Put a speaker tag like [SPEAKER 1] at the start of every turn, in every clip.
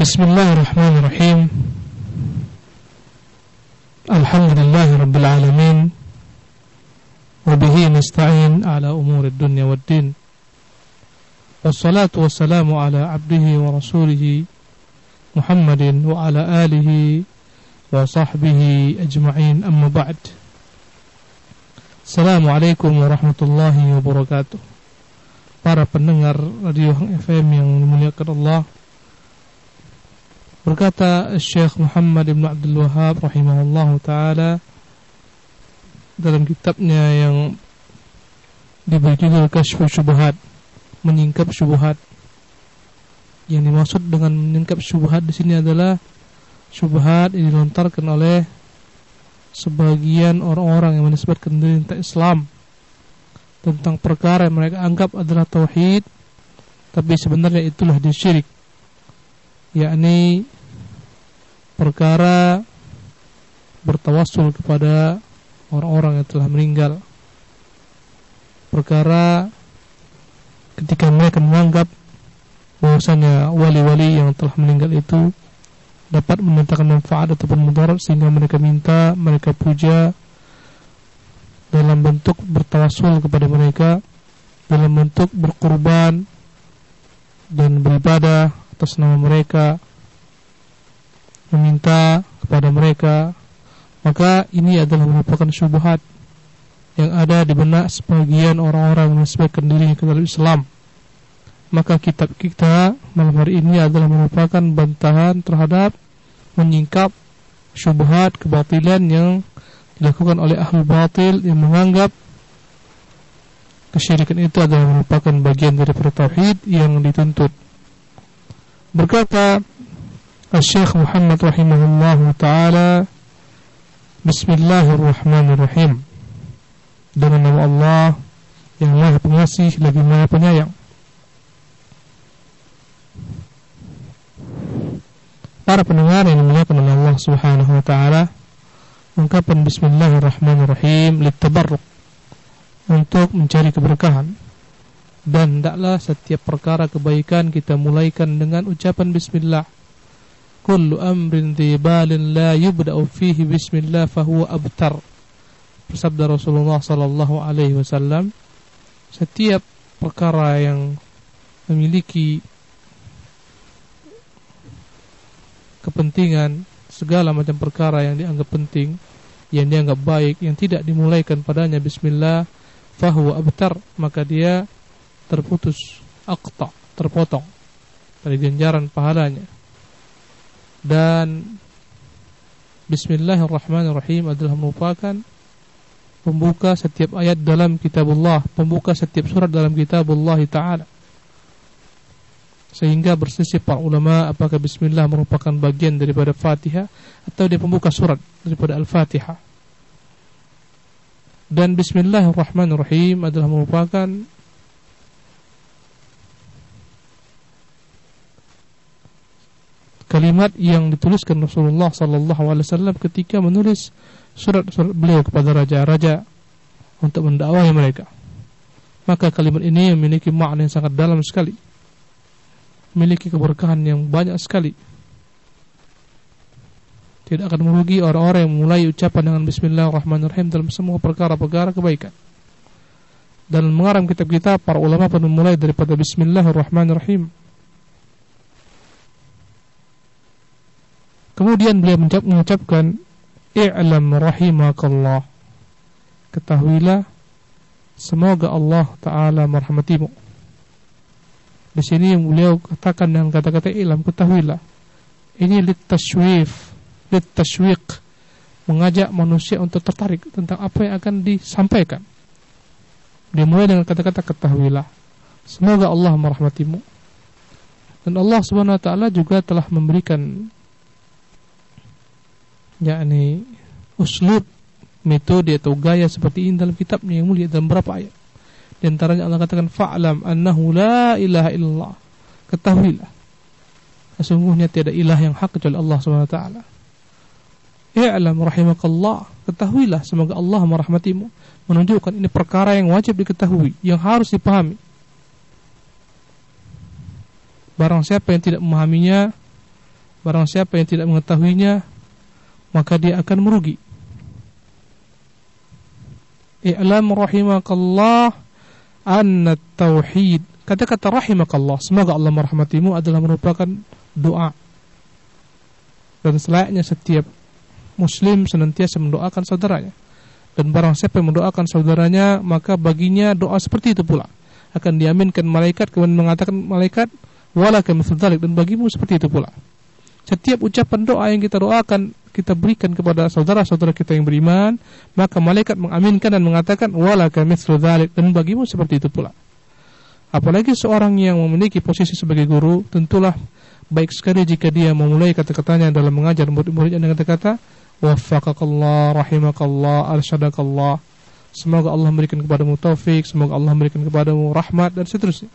[SPEAKER 1] بسم الله الرحمن الرحيم الحمد لله رب العالمين وبه نستعين على أمور الدنيا والدين والصلاة والسلام على عبده ورسوله محمد وعلى آله وصحبه أجمعين أما بعد Assalamualaikum warahmatullahi wabarakatuh Para pendengar Radio Hang FM yang dimuliakan Allah Berkata Syekh Muhammad Ibn Abdul Wahab rahimahullah ta'ala Dalam kitabnya yang diberi judul Kashfu Syubuhat Menyingkap Syubuhat Yang dimaksud dengan menyingkap Syubuhat di sini adalah Syubuhat yang dilontarkan oleh sebagian orang-orang yang menisbatkan diri Islam tentang perkara yang mereka anggap adalah tauhid tapi sebenarnya itulah disyirik yakni perkara bertawassul kepada orang-orang yang telah meninggal. Perkara ketika mereka menganggap bahwasanya wali-wali yang telah meninggal itu dapat mendatangkan manfaat ataupun mudarat sehingga mereka minta, mereka puja dalam bentuk bertawasul kepada mereka, dalam bentuk berkorban dan beribadah atas nama mereka, meminta kepada mereka, maka ini adalah merupakan syubhat yang ada di benak sebagian orang-orang yang menisbahkan dirinya ke dalam Islam maka kitab kita malam hari ini adalah merupakan bantahan terhadap menyingkap syubhat kebatilan yang dilakukan oleh ahli batil yang menganggap kesyirikan itu adalah merupakan bagian dari tauhid yang dituntut. Berkata Syekh Muhammad rahimahullah taala Bismillahirrahmanirrahim Dengan nama Allah yang Maha Pengasih lagi Maha Penyayang Para pendengar yang dimuliakan oleh Allah Subhanahu wa taala, ungkapan bismillahirrahmanirrahim litabarruk untuk mencari keberkahan. Dan hendaklah setiap perkara kebaikan kita mulaikan dengan ucapan bismillah. Kullu amrin dhibalin la yubda'u fihi bismillah fahuwa abtar. Bersabda Rasulullah sallallahu alaihi wasallam, setiap perkara yang memiliki kepentingan segala macam perkara yang dianggap penting yang dianggap baik yang tidak dimulaikan padanya bismillah fahuwa abtar maka dia terputus aqta terpotong dari ganjaran pahalanya dan bismillahirrahmanirrahim adalah merupakan pembuka setiap ayat dalam kitabullah pembuka setiap surat dalam kitabullah taala sehingga berselisih para ulama apakah bismillah merupakan bagian daripada Fatihah atau dia pembuka surat daripada Al-Fatihah. Dan bismillahirrahmanirrahim adalah merupakan kalimat yang dituliskan Rasulullah wasallam ketika menulis surat-surat beliau kepada raja-raja untuk mendakwahi mereka. Maka kalimat ini memiliki makna yang sangat dalam sekali memiliki keberkahan yang banyak sekali. Tidak akan merugi orang-orang yang mulai ucapan dengan Bismillahirrahmanirrahim dalam semua perkara-perkara kebaikan. Dan mengarang kitab kita para ulama pun memulai daripada Bismillahirrahmanirrahim. Kemudian beliau mengucapkan I'lam rahimakallah Ketahuilah Semoga Allah Ta'ala merahmatimu di sini beliau katakan dengan kata-kata ilam ketahuilah. Ini lit tashwif, lit tashwiq mengajak manusia untuk tertarik tentang apa yang akan disampaikan. Dimulai dengan kata-kata ketahuilah. Semoga Allah merahmatimu. Dan Allah Subhanahu wa taala juga telah memberikan yakni uslub metode atau gaya seperti ini dalam kitabnya yang mulia dalam beberapa ayat. Di antaranya Allah katakan fa'lam annahu la ilaha illallah. Ketahuilah sesungguhnya tiada ilah yang hak kecuali Allah Subhanahu wa taala. I'lam rahimakallah. Ketahuilah semoga Allah merahmatimu. Menunjukkan ini perkara yang wajib diketahui, yang harus dipahami. Barang siapa yang tidak memahaminya, Barang siapa yang tidak mengetahuinya maka dia akan merugi. I'lam rahimakallah anna tauhid. Kata-kata rahimakallah, semoga Allah merahmatimu adalah merupakan doa. Dan selayaknya setiap muslim senantiasa mendoakan saudaranya. Dan barang siapa yang mendoakan saudaranya, maka baginya doa seperti itu pula. Akan diaminkan malaikat, kemudian mengatakan malaikat, wala dan bagimu seperti itu pula. Setiap ucapan doa yang kita doakan kita berikan kepada saudara-saudara kita yang beriman, maka malaikat mengaminkan dan mengatakan walaka mithlu dzalik dan bagimu seperti itu pula. Apalagi seorang yang memiliki posisi sebagai guru, tentulah baik sekali jika dia memulai kata-katanya dalam mengajar murid-muridnya dengan kata-kata waffaqakallah, rahimakallah, arsyadakallah. Semoga Allah memberikan kepadamu taufik, semoga Allah memberikan kepadamu rahmat dan seterusnya.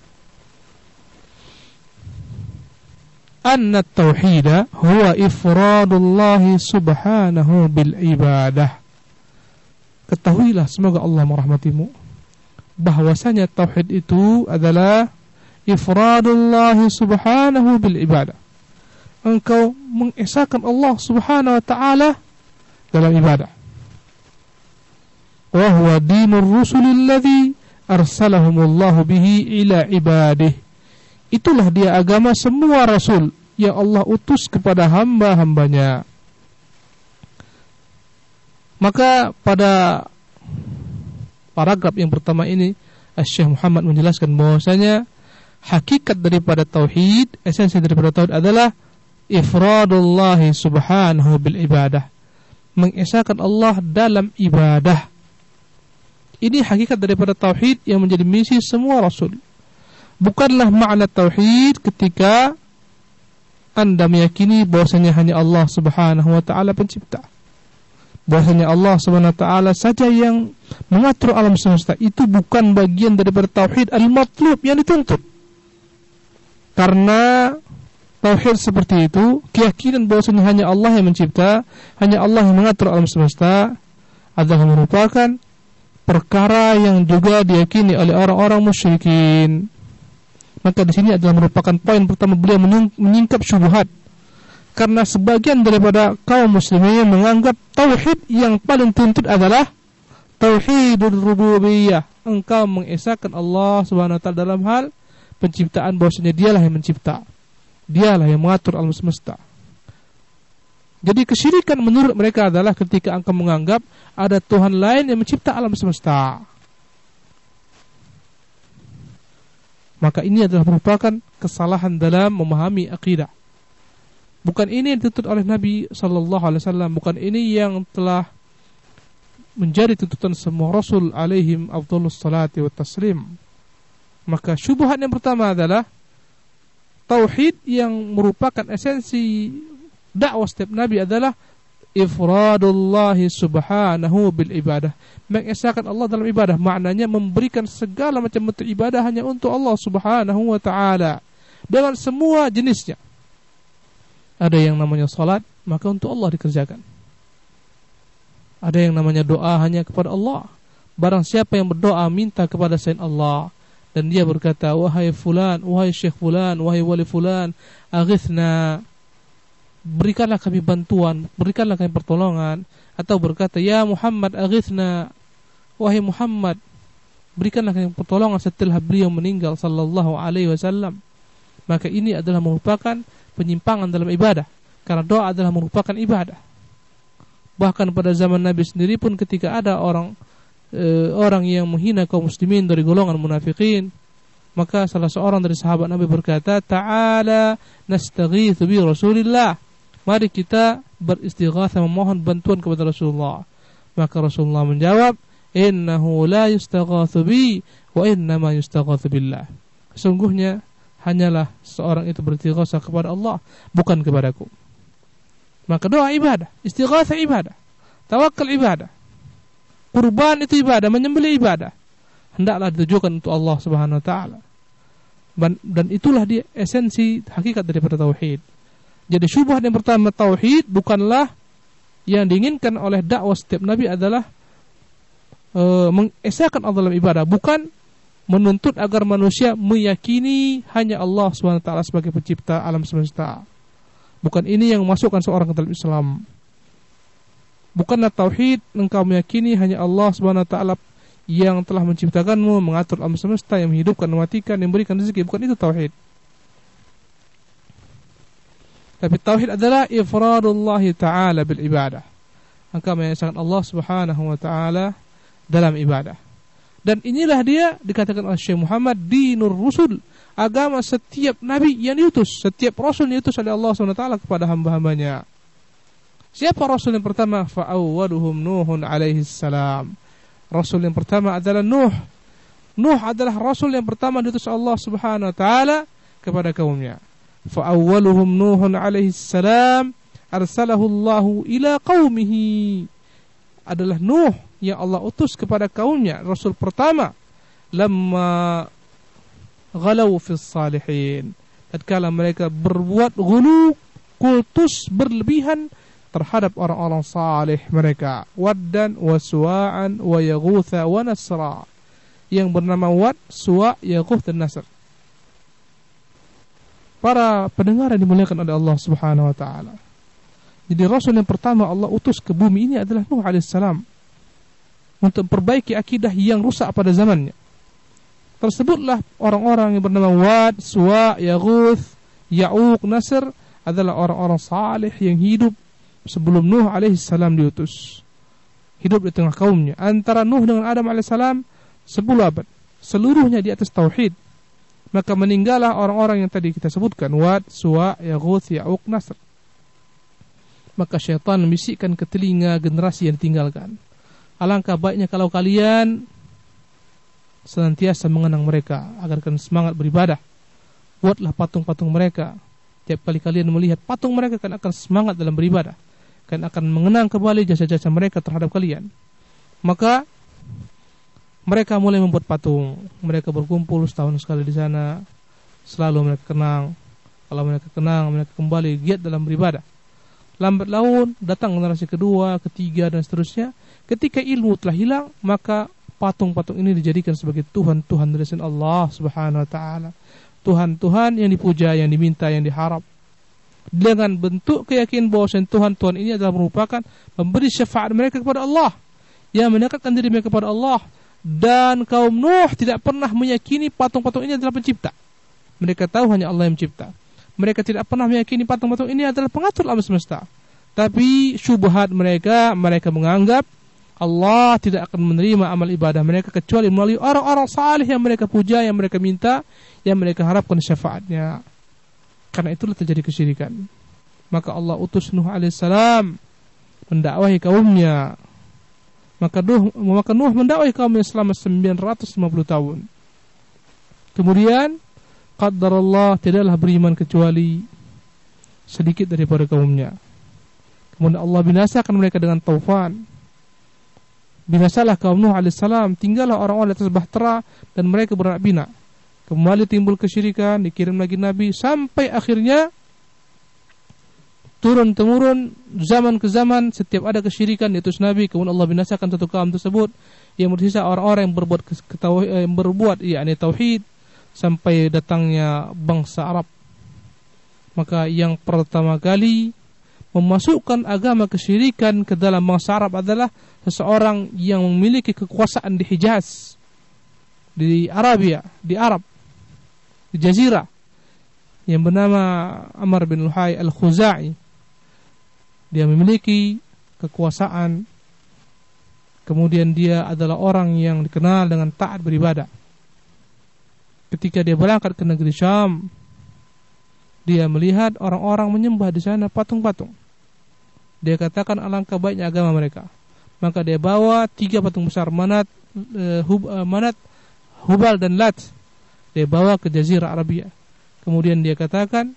[SPEAKER 1] Anna tauhid huwa ifradullah subhanahu bil ibadah. Ketahuilah semoga Allah merahmatimu bahwasanya tauhid itu adalah ifradullah subhanahu bil ibadah. Engkau mengesahkan Allah subhanahu wa ta'ala dalam ibadah. Wa huwa dinur rusul arsalahumullahu bihi ila ibadihi Itulah dia agama semua rasul yang Allah utus kepada hamba-hambanya. Maka pada paragraf yang pertama ini Syekh Muhammad menjelaskan bahwasanya hakikat daripada tauhid, esensi daripada tauhid adalah ifradullah subhanahu bil ibadah. Mengesahkan Allah dalam ibadah. Ini hakikat daripada tauhid yang menjadi misi semua rasul bukanlah makna tauhid ketika Anda meyakini bahwasanya hanya Allah Subhanahu wa taala pencipta. Bahwasanya Allah Subhanahu wa taala saja yang mengatur alam semesta. Itu bukan bagian daripada tauhid al-matlub yang dituntut. Karena tauhid seperti itu, keyakinan bahwasanya hanya Allah yang mencipta, hanya Allah yang mengatur alam semesta adalah merupakan perkara yang juga diyakini oleh orang-orang musyrikin. Maka di sini adalah merupakan poin pertama beliau menyingkap syubhat. Karena sebagian daripada kaum muslimin menganggap tauhid yang paling tuntut adalah tauhidul rububiyah. Engkau mengesahkan Allah Subhanahu wa taala dalam hal penciptaan bahwasanya dialah yang mencipta. Dialah yang mengatur alam semesta. Jadi kesyirikan menurut mereka adalah ketika engkau menganggap ada Tuhan lain yang mencipta alam semesta. Maka ini adalah merupakan kesalahan dalam memahami akidah. Bukan ini yang dituntut oleh Nabi Sallallahu Alaihi Wasallam. Bukan ini yang telah menjadi tuntutan semua Rasul alaihim Abdullah salati wa taslim. Maka syubhat yang pertama adalah tauhid yang merupakan esensi dakwah setiap nabi adalah ifradullah subhanahu bil ibadah. Mengesahkan Allah dalam ibadah. Maknanya memberikan segala macam bentuk ibadah hanya untuk Allah subhanahu wa ta'ala. Dengan semua jenisnya. Ada yang namanya salat maka untuk Allah dikerjakan. Ada yang namanya doa hanya kepada Allah. Barang siapa yang berdoa minta kepada selain Allah. Dan dia berkata wahai fulan wahai syekh fulan wahai wali fulan aghithna berikanlah kami bantuan, berikanlah kami pertolongan atau berkata ya Muhammad aghithna. Wahai Muhammad berikanlah kami pertolongan setelah beliau meninggal sallallahu alaihi wasallam. Maka ini adalah merupakan penyimpangan dalam ibadah karena doa adalah merupakan ibadah. Bahkan pada zaman Nabi sendiri pun ketika ada orang e, orang yang menghina kaum muslimin dari golongan munafikin maka salah seorang dari sahabat Nabi berkata ta'ala nastaghithu bi Rasulillah mari kita beristighatsah memohon bantuan kepada Rasulullah. Maka Rasulullah menjawab, "Innahu la yustaghatsu bi wa innama yustaghatsu billah." Sesungguhnya hanyalah seorang itu beristighatsah kepada Allah, bukan kepadaku. Maka doa ibadah, istighatsah ibadah, tawakal ibadah. Kurban itu ibadah, menyembelih ibadah. Hendaklah ditujukan untuk Allah Subhanahu wa taala. Dan itulah dia esensi hakikat daripada tauhid. Jadi syubhat yang pertama tauhid bukanlah yang diinginkan oleh dakwah setiap nabi adalah e, mengesahkan Allah dalam ibadah, bukan menuntut agar manusia meyakini hanya Allah SWT sebagai pencipta alam semesta. Bukan ini yang memasukkan seorang ke dalam Islam. Bukanlah tauhid engkau meyakini hanya Allah taala yang telah menciptakanmu, mengatur alam semesta, yang menghidupkan, mematikan, yang memberikan rezeki. Bukan itu tauhid. Tapi tauhid adalah ifradullah taala bil ibadah. Engkau mengesahkan Allah Subhanahu wa taala dalam ibadah. Dan inilah dia dikatakan oleh Syekh Muhammad dinur rusul, agama setiap nabi yang diutus, setiap rasul yang diutus oleh Allah Subhanahu wa taala kepada hamba-hambanya. Siapa rasul yang pertama? Fa'awwaluhum Nuhun alaihi salam. Rasul yang pertama adalah Nuh. Nuh adalah rasul yang pertama diutus Allah Subhanahu wa taala kepada kaumnya. فأولهم نوح عليه السلام أرسله الله إلى قومه adalah Nuh yang Allah utus kepada kaumnya Rasul pertama lama ghalau fi salihin tatkala mereka berbuat gulu kultus berlebihan terhadap orang-orang saleh mereka Waddan wa Suwa'an wa Yaghutha wa Nasra yang bernama Wad, Suwa, Yaghuth dan Nasr para pendengar yang dimuliakan oleh Allah Subhanahu wa taala. Jadi rasul yang pertama Allah utus ke bumi ini adalah Nuh alaihissalam untuk memperbaiki akidah yang rusak pada zamannya. Tersebutlah orang-orang yang bernama Wad, Suwa, Yaghuth, Ya'uq, Nasr adalah orang-orang saleh yang hidup sebelum Nuh alaihissalam diutus. Hidup di tengah kaumnya. Antara Nuh dengan Adam alaihissalam 10 abad. Seluruhnya di atas tauhid maka meninggallah orang-orang yang tadi kita sebutkan Wad, Suwa, Yaghuth, Ya'uq, Nasr. Maka syaitan membisikkan ke telinga generasi yang ditinggalkan. Alangkah baiknya kalau kalian senantiasa mengenang mereka agar kalian semangat beribadah. Buatlah patung-patung mereka. Tiap kali kalian melihat patung mereka kan akan semangat dalam beribadah. Kan akan mengenang kembali jasa-jasa mereka terhadap kalian. Maka mereka mulai membuat patung. Mereka berkumpul setahun sekali di sana. Selalu mereka kenang. Kalau mereka kenang, mereka kembali giat dalam beribadah. Lambat laun datang generasi kedua, ketiga dan seterusnya. Ketika ilmu telah hilang, maka patung-patung ini dijadikan sebagai Tuhan-Tuhan dari Allah Subhanahu wa taala. Tuhan-Tuhan yang dipuja, yang diminta, yang diharap. Dengan bentuk keyakinan bahwa Tuhan-Tuhan ini adalah merupakan memberi syafaat mereka kepada Allah. Yang mendekatkan diri mereka kepada Allah dan kaum Nuh tidak pernah meyakini patung-patung ini adalah pencipta. Mereka tahu hanya Allah yang mencipta. Mereka tidak pernah meyakini patung-patung ini adalah pengatur alam semesta. Tapi syubhat mereka, mereka menganggap Allah tidak akan menerima amal ibadah mereka kecuali melalui orang-orang saleh yang mereka puja, yang mereka minta, yang mereka harapkan syafaatnya. Karena itulah terjadi kesyirikan. Maka Allah utus Nuh alaihissalam mendakwahi kaumnya maka Nuh, maka Nuh mendakwai kaumnya selama 950 tahun. Kemudian qadar Allah tidaklah beriman kecuali sedikit daripada kaumnya. Kemudian Allah binasakan mereka dengan taufan. Binasalah kaum Nuh alaihissalam, tinggallah orang-orang atas bahtera dan mereka beranak bina. Kembali timbul kesyirikan, dikirim lagi Nabi sampai akhirnya turun temurun zaman ke zaman setiap ada kesyirikan itu Nabi kemudian Allah binasakan satu kaum tersebut yang bersisa orang-orang yang berbuat ketahui, eh, yang berbuat yakni tauhid sampai datangnya bangsa Arab. Maka yang pertama kali memasukkan agama kesyirikan ke dalam bangsa Arab adalah seseorang yang memiliki kekuasaan di Hijaz di Arabia di Arab di Jazirah yang bernama Amr bin Luhai Al-Khuzai dia memiliki kekuasaan. Kemudian dia adalah orang yang dikenal dengan taat beribadah. Ketika dia berangkat ke negeri Syam dia melihat orang-orang menyembah di sana patung-patung. Dia katakan alangkah baiknya agama mereka. Maka dia bawa tiga patung besar manat uh, hub, uh, manat hubal dan lat. Dia bawa ke jazirah Arabia. Kemudian dia katakan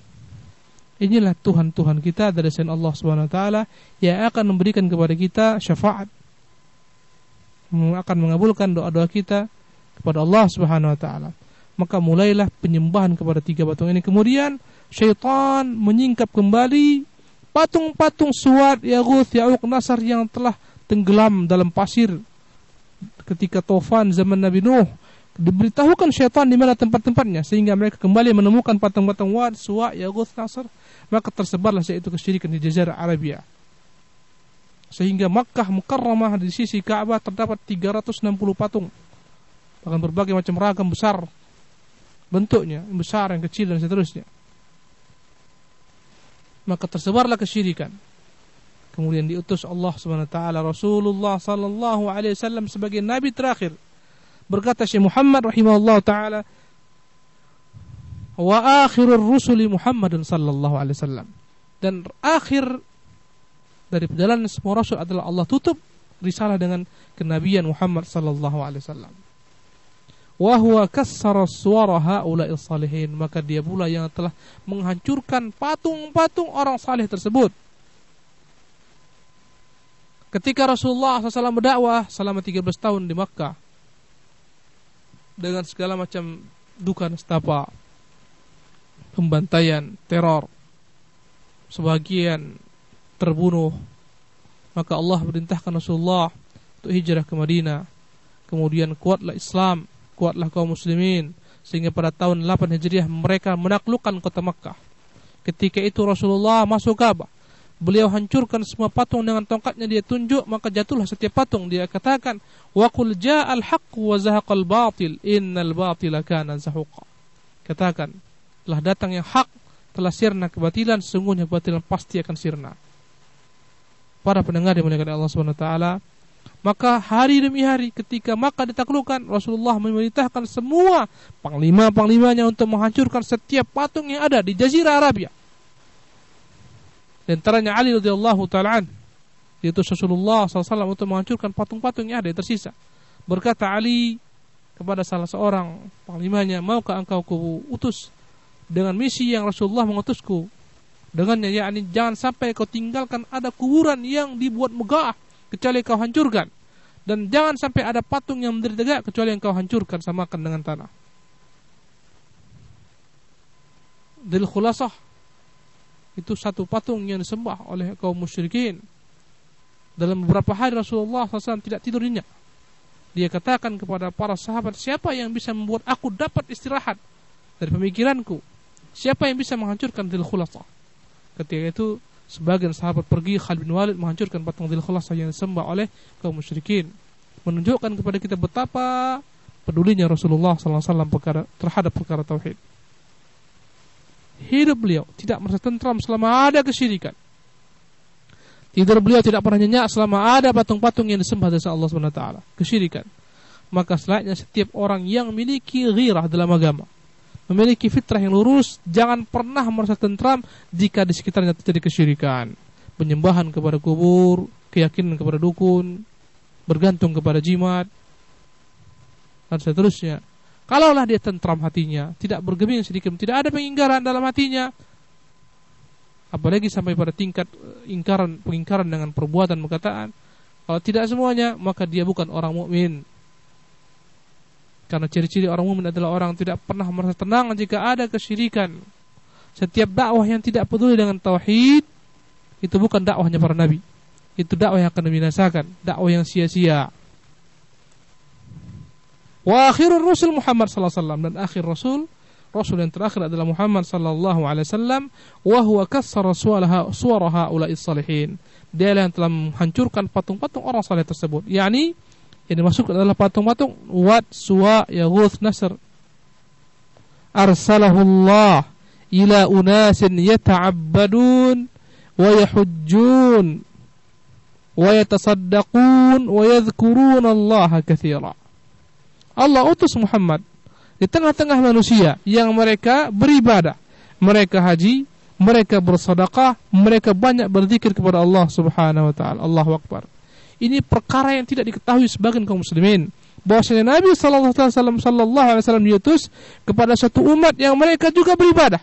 [SPEAKER 1] Inilah Tuhan-Tuhan kita dari selain Allah taala yang akan memberikan kepada kita syafaat. Akan mengabulkan doa-doa kita kepada Allah Subhanahu wa taala. Maka mulailah penyembahan kepada tiga patung ini. Kemudian syaitan menyingkap kembali patung-patung Suwad, Yaghuth, Ya'uq, Nasar yang telah tenggelam dalam pasir ketika tofan zaman Nabi Nuh diberitahukan syaitan di mana tempat-tempatnya sehingga mereka kembali menemukan patung-patung Wad, Suwa, Yaghuth, Nasr maka tersebarlah itu kesyirikan di Jazirah Arabia. Sehingga Makkah Mukarramah di sisi Ka'bah terdapat 360 patung. Bahkan berbagai macam ragam besar bentuknya, yang besar, yang kecil dan seterusnya. Maka tersebarlah kesyirikan. Kemudian diutus Allah Subhanahu wa taala Rasulullah sallallahu alaihi wasallam sebagai nabi terakhir. Berkata Syekh Muhammad rahimahullah taala, "Wa akhirur rusuli Muhammadun sallallahu alaihi wasallam." Dan akhir dari perjalanan semua rasul adalah Allah tutup risalah dengan kenabian Muhammad sallallahu alaihi wasallam. Wa huwa kassara suwara haula'is salihin. Maka dia pula yang telah menghancurkan patung-patung orang saleh tersebut. Ketika Rasulullah SAW berdakwah selama 13 tahun di Makkah dengan segala macam duka nestapa pembantaian teror sebagian terbunuh maka Allah perintahkan Rasulullah untuk hijrah ke Madinah kemudian kuatlah Islam kuatlah kaum muslimin sehingga pada tahun 8 Hijriah mereka menaklukkan kota Makkah. Ketika itu Rasulullah masuk Ka'bah. Beliau hancurkan semua patung dengan tongkatnya dia tunjuk maka jatuhlah setiap patung dia katakan wa qul ja'al haqq wa zahaqal batil innal batila kana zahuqa. Katakan telah datang yang hak telah sirna kebatilan sesungguhnya kebatilan pasti akan sirna. Para pendengar yang dimuliakan Allah Subhanahu wa taala, maka hari demi hari ketika maka ditaklukkan Rasulullah memerintahkan semua panglima-panglimanya untuk menghancurkan setiap patung yang ada di Jazirah Arabia. Dan antaranya Ali radhiyallahu taala yaitu Rasulullah SAW untuk menghancurkan patung-patung yang ada yang tersisa. Berkata Ali kepada salah seorang panglimanya, maukah engkau ku utus dengan misi yang Rasulullah mengutusku? Dengannya yakni jangan sampai kau tinggalkan ada kuburan yang dibuat megah kecuali kau hancurkan dan jangan sampai ada patung yang berdiri tegak kecuali yang kau hancurkan samakan dengan tanah. Dil khulasah itu satu patung yang disembah oleh kaum musyrikin. Dalam beberapa hari Rasulullah SAW tidak tidur nyenyak. Dia katakan kepada para sahabat, siapa yang bisa membuat aku dapat istirahat dari pemikiranku? Siapa yang bisa menghancurkan dil khulasah? Ketika itu sebagian sahabat pergi Khalid bin Walid menghancurkan patung Dzul Khulasah yang disembah oleh kaum musyrikin. Menunjukkan kepada kita betapa pedulinya Rasulullah SAW perkara, terhadap perkara tauhid. Hidup beliau tidak merasa tentram selama ada kesyirikan. Tidur beliau tidak pernah nyenyak selama ada patung-patung yang disembah oleh Allah SWT kesyirikan. Maka selayaknya setiap orang yang memiliki ghirah dalam agama memiliki fitrah yang lurus, jangan pernah merasa tentram jika di sekitarnya terjadi kesyirikan, penyembahan kepada kubur, keyakinan kepada dukun, bergantung kepada jimat, dan seterusnya. Kalaulah dia tentram hatinya, tidak bergeming sedikit, tidak ada pengingkaran dalam hatinya, apalagi sampai pada tingkat eh, ingkaran pengingkaran dengan perbuatan perkataan, kalau tidak semuanya, maka dia bukan orang mukmin. Karena ciri-ciri orang mukmin adalah orang tidak pernah merasa tenang jika ada kesyirikan. Setiap dakwah yang tidak peduli dengan tauhid itu bukan dakwahnya para nabi. Itu dakwah yang akan membinasakan, dakwah yang sia-sia. Wa akhirur Rasul Muhammad sallallahu alaihi wasallam dan akhir Rasul Rasul yang terakhir adalah Muhammad sallallahu alaihi wasallam wa huwa kassara suwaraha suwaraha ulais salihin. Dia yang telah menghancurkan patung-patung orang saleh tersebut, yakni yang dimaksud adalah patung-patung Wat, Suwa, Yaghuth, Nasr. Arsalahullah ila unasin yata'abbadun wa yahujjun wa yatasaddaqun wa yadhkurun Allah kathira. Allah utus Muhammad di tengah-tengah manusia yang mereka beribadah, mereka haji, mereka bersedekah, mereka banyak berzikir kepada Allah Subhanahu wa taala. Allahu akbar ini perkara yang tidak diketahui sebagian kaum muslimin bahwasanya Nabi sallallahu alaihi wasallam diutus kepada satu umat yang mereka juga beribadah.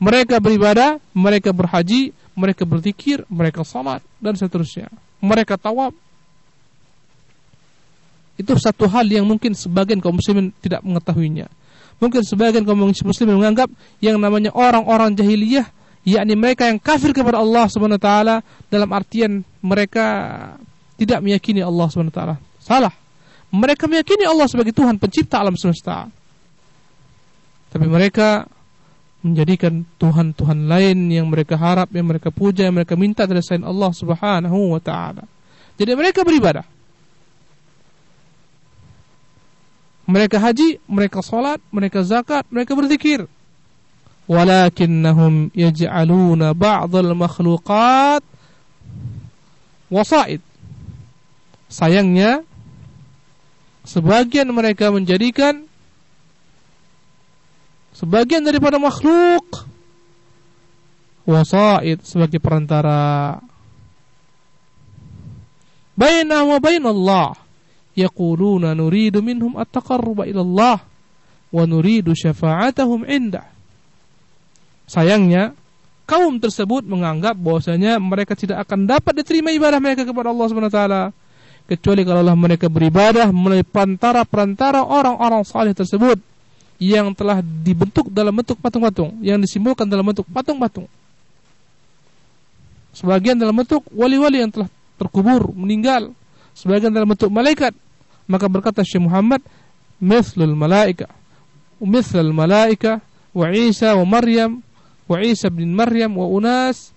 [SPEAKER 1] Mereka beribadah, mereka berhaji, mereka berzikir, mereka salat dan seterusnya. Mereka tawab. Itu satu hal yang mungkin sebagian kaum muslimin tidak mengetahuinya. Mungkin sebagian kaum muslimin menganggap yang namanya orang-orang jahiliyah yakni mereka yang kafir kepada Allah Subhanahu wa taala dalam artian mereka tidak meyakini Allah Subhanahu wa taala. Salah. Mereka meyakini Allah sebagai Tuhan pencipta alam semesta. Tapi mereka menjadikan tuhan-tuhan lain yang mereka harap, yang mereka puja, yang mereka minta dari selain Allah Subhanahu wa taala. Jadi mereka beribadah. Mereka haji, mereka salat, mereka zakat, mereka berzikir. Walakinnahum yaj'aluna ba'dal makhluqat wasaid. Sayangnya sebagian mereka menjadikan sebagian daripada makhluk wasaid sebagai perantara baina wa bain Allah yaquluna nuridu minhum at-taqarruba ila Allah wa nuridu syafa'atahum indah sayangnya kaum tersebut menganggap bahwasanya mereka tidak akan dapat diterima ibadah mereka kepada Allah Subhanahu taala kecuali kalau mereka beribadah melalui perantara-perantara orang-orang saleh tersebut yang telah dibentuk dalam bentuk patung-patung, yang disimbolkan dalam bentuk patung-patung. Sebagian dalam bentuk wali-wali yang telah terkubur, meninggal. Sebagian dalam bentuk malaikat. Maka berkata Syekh Muhammad, "Mithlul malaika." Mithlul malaika wa Isa wa Maryam wa Isa bin Maryam wa unas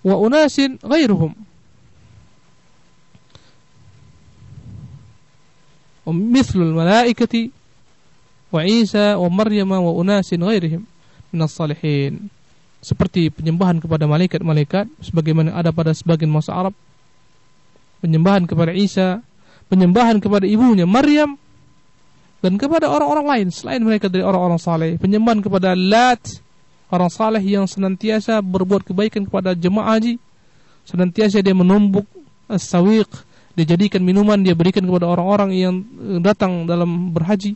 [SPEAKER 1] wa الملائكة ghairuhum. ومريم malaikati wa Isa wa Maryam wa salihin. Seperti penyembahan kepada malaikat-malaikat sebagaimana ada pada sebagian masa Arab. Penyembahan kepada Isa penyembahan kepada ibunya Maryam dan kepada orang-orang lain selain mereka dari orang-orang saleh penyembahan kepada Lat orang saleh yang senantiasa berbuat kebaikan kepada jemaah haji senantiasa dia menumbuk as-sawiq dijadikan minuman dia berikan kepada orang-orang yang datang dalam berhaji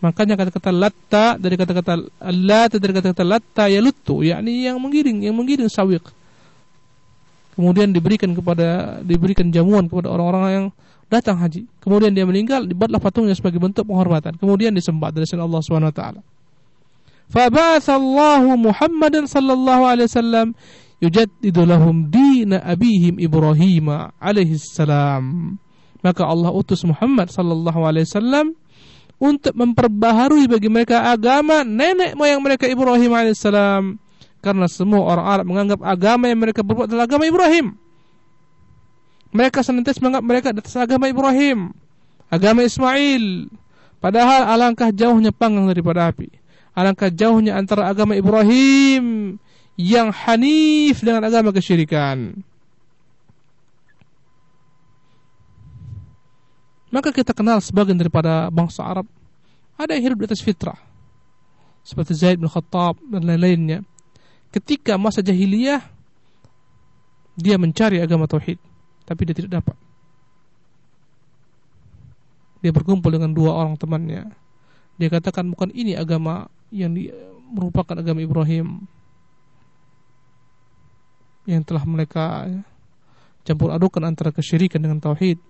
[SPEAKER 1] Makanya kata-kata latta dari kata-kata lat dari kata-kata latta ya lutu, yakni yang menggiring, yang menggiring sawiq. Kemudian diberikan kepada diberikan jamuan kepada orang-orang yang datang haji. Kemudian dia meninggal, dibuatlah patungnya sebagai bentuk penghormatan. Kemudian disembah dari sisi Allah Subhanahu wa taala. Fabathallahu Muhammadan sallallahu alaihi wasallam yujaddidu lahum dina abihim Ibrahim alaihi salam. Maka Allah utus Muhammad sallallahu alaihi wasallam untuk memperbaharui bagi mereka agama nenek moyang mereka Ibrahim alaihissalam karena semua orang Arab menganggap agama yang mereka berbuat adalah agama Ibrahim mereka senantiasa menganggap mereka atas agama Ibrahim agama Ismail. Padahal alangkah jauhnya panggang daripada api. Alangkah jauhnya antara agama Ibrahim yang hanif dengan agama kesyirikan. Maka kita kenal sebagian daripada bangsa Arab. Ada yang hidup di atas fitrah. Seperti Zaid bin Khattab dan lain-lainnya. Ketika masa jahiliyah dia mencari agama tauhid, tapi dia tidak dapat. Dia berkumpul dengan dua orang temannya. Dia katakan bukan ini agama yang di, merupakan agama Ibrahim yang telah mereka campur adukan antara kesyirikan dengan tauhid.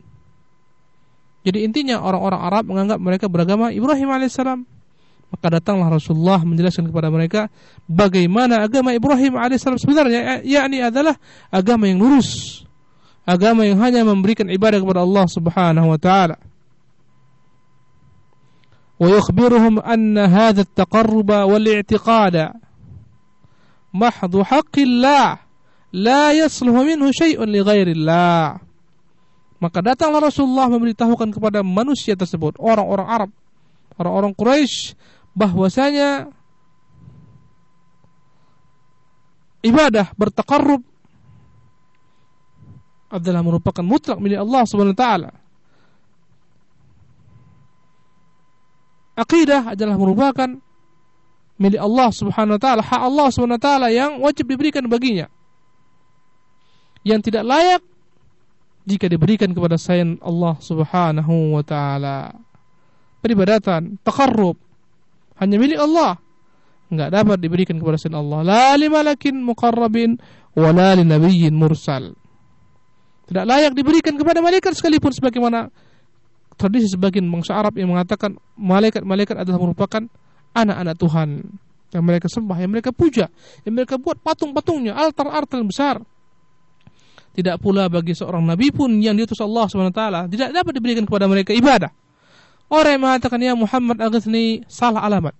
[SPEAKER 1] Jadi intinya orang-orang Arab menganggap mereka beragama Ibrahim alaihissalam. Maka datanglah Rasulullah menjelaskan kepada mereka bagaimana agama Ibrahim alaihissalam sebenarnya, yakni adalah agama yang lurus, agama yang hanya memberikan ibadah kepada Allah Subhanahu wa taala. Wa yukhbiruhum anna hadha at-taqarruba wal i'tiqada mahdhu haqqillah la yasluhu minhu syai'un li ghairillah. Maka datanglah Rasulullah memberitahukan kepada manusia tersebut, orang-orang Arab, orang-orang Quraisy bahwasanya ibadah bertakarrub adalah merupakan mutlak milik Allah Subhanahu wa taala. Akidah adalah merupakan milik Allah Subhanahu wa taala, hak Allah Subhanahu wa taala yang wajib diberikan baginya. Yang tidak layak jika diberikan kepada selain Allah Subhanahu wa taala. Peribadatan, takarrub hanya milik Allah. Enggak dapat diberikan kepada selain Allah. La limalakin muqarrabin wa la mursal. Tidak layak diberikan kepada malaikat sekalipun sebagaimana tradisi sebagian bangsa Arab yang mengatakan malaikat-malaikat adalah merupakan anak-anak Tuhan yang mereka sembah, yang mereka puja, yang mereka buat patung-patungnya, altar-altar yang besar. Tidak pula bagi seorang nabi pun yang diutus Allah SWT tidak dapat diberikan kepada mereka ibadah. Orang yang mengatakan ya Muhammad aghithni salah alamat.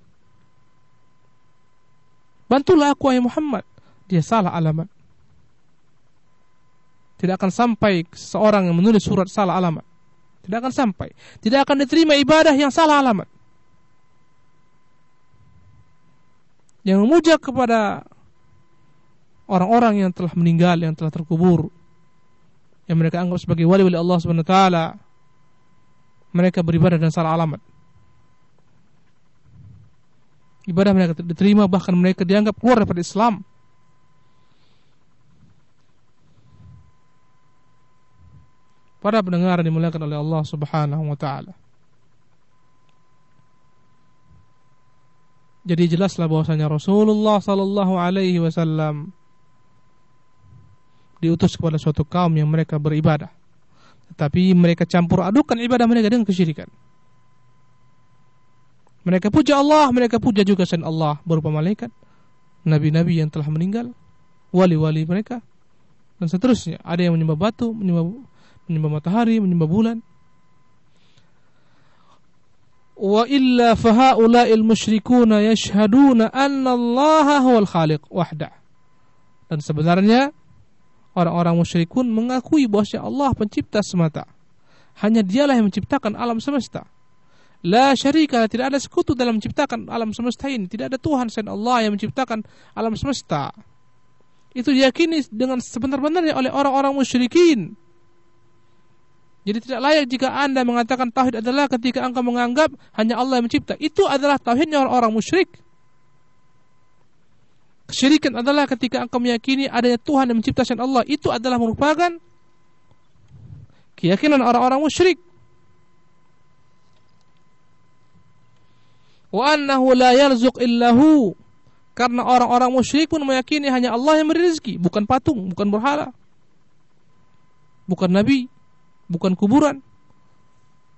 [SPEAKER 1] Bantulah aku wahai Muhammad. Dia salah alamat. Tidak akan sampai seorang yang menulis surat salah alamat. Tidak akan sampai. Tidak akan diterima ibadah yang salah alamat. Yang memuja kepada orang-orang yang telah meninggal, yang telah terkubur, yang mereka anggap sebagai wali-wali Allah taala, mereka beribadah dan salah alamat. Ibadah mereka diterima bahkan mereka dianggap keluar daripada Islam. Para pendengar dimuliakan oleh Allah Subhanahu wa taala. Jadi jelaslah bahwasanya Rasulullah sallallahu alaihi wasallam diutus kepada suatu kaum yang mereka beribadah. Tetapi mereka campur adukan ibadah mereka dengan kesyirikan. Mereka puja Allah, mereka puja juga selain Allah berupa malaikat, nabi-nabi yang telah meninggal, wali-wali mereka, dan seterusnya. Ada yang menyembah batu, menyembah, menyembah matahari, menyembah bulan. Wa illa fahaula'il musyrikuna yashhaduna anna Allah huwal khaliq wahda. Dan sebenarnya orang-orang musyrikun mengakui bahwa Allah pencipta semata. Hanya dialah yang menciptakan alam semesta. La syarika, tidak ada sekutu dalam menciptakan alam semesta ini. Tidak ada Tuhan selain Allah yang menciptakan alam semesta. Itu diyakini dengan sebenar-benarnya oleh orang-orang musyrikin. Jadi tidak layak jika anda mengatakan tauhid adalah ketika engkau menganggap hanya Allah yang mencipta. Itu adalah tauhidnya orang-orang musyrik. Kesyirikan adalah ketika engkau meyakini adanya Tuhan yang mencipta selain Allah. Itu adalah merupakan keyakinan orang-orang musyrik. wa annahu la yarzuq illahu karena orang-orang musyrik pun meyakini hanya Allah yang memberi rezeki, bukan patung, bukan berhala. Bukan nabi, bukan kuburan.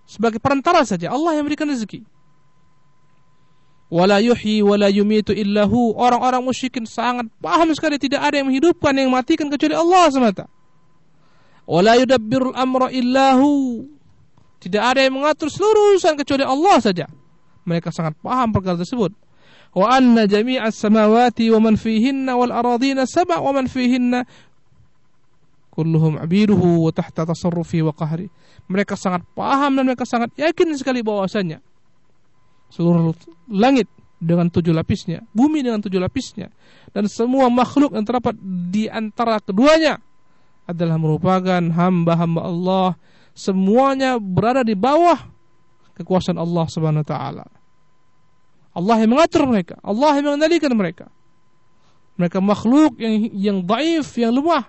[SPEAKER 1] Sebagai perantara saja Allah yang memberikan rezeki. Wala yuhyi wala yumitu illahu. Orang-orang musyrikin sangat paham sekali tidak ada yang menghidupkan yang matikan kecuali Allah semata. Wala yudabbirul amra illahu. Tidak ada yang mengatur seluruh urusan kecuali Allah saja. Mereka sangat paham perkara tersebut. Wa anna jami'as samawati wa man fihinna wal aradina sab'a wa man fihinna kulluhum abiduhu wa tahta tasarrufi wa qahri. Mereka sangat paham dan mereka sangat yakin sekali bahwasanya seluruh langit dengan tujuh lapisnya, bumi dengan tujuh lapisnya, dan semua makhluk yang terdapat di antara keduanya adalah merupakan hamba-hamba Allah. Semuanya berada di bawah kekuasaan Allah Subhanahu wa taala. Allah yang mengatur mereka, Allah yang mengendalikan mereka. Mereka makhluk yang yang dhaif, yang lemah,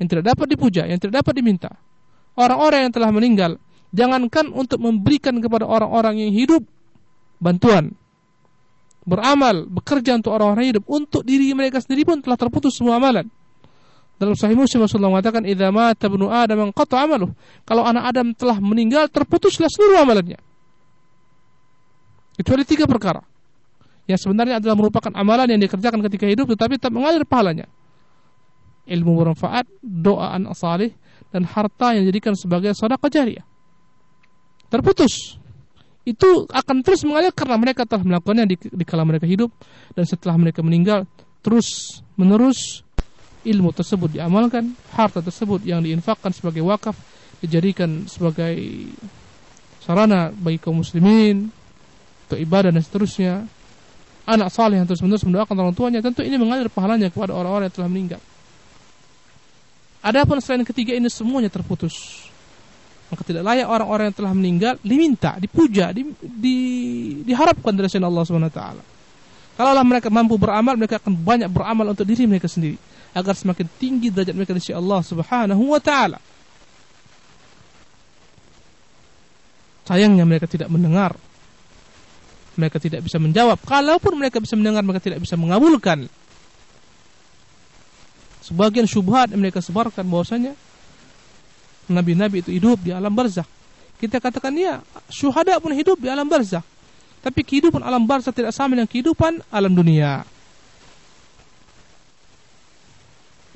[SPEAKER 1] yang tidak dapat dipuja, yang tidak dapat diminta. Orang-orang yang telah meninggal, jangankan untuk memberikan kepada orang-orang yang hidup bantuan, beramal, bekerja untuk orang-orang hidup, untuk diri mereka sendiri pun telah terputus semua amalan. Dalam Sahih Muslim Rasulullah mengatakan, "Idza mata ibnu Adam qata amaluh." Kalau anak Adam telah meninggal, terputuslah seluruh amalannya. Kecuali tiga perkara. Yang sebenarnya adalah merupakan amalan yang dikerjakan ketika hidup tetapi tak mengalir pahalanya. Ilmu bermanfaat, doa anak salih, dan harta yang dijadikan sebagai sedekah jariah. Terputus. Itu akan terus mengalir karena mereka telah melakukannya di, di kala mereka hidup dan setelah mereka meninggal terus menerus ilmu tersebut diamalkan, harta tersebut yang diinfakkan sebagai wakaf dijadikan sebagai sarana bagi kaum muslimin untuk ibadah dan seterusnya. Anak saleh yang terus-menerus mendoakan orang tuanya, tentu ini mengalir pahalanya kepada orang-orang yang telah meninggal. Adapun selain ketiga ini semuanya terputus. Maka tidak layak orang-orang yang telah meninggal diminta, dipuja, di, di, diharapkan dari Allah Subhanahu wa taala. Kalaulah mereka mampu beramal, mereka akan banyak beramal untuk diri mereka sendiri agar semakin tinggi derajat mereka di sisi Allah taala. Sayangnya mereka tidak mendengar. Mereka tidak bisa menjawab. Kalaupun mereka bisa mendengar, mereka tidak bisa mengabulkan. Sebagian syubhat yang mereka sebarkan bahwasanya nabi-nabi itu hidup di alam barzakh. Kita katakan ya, syuhada pun hidup di alam barzakh. Tapi kehidupan alam barzakh tidak sama dengan kehidupan alam dunia.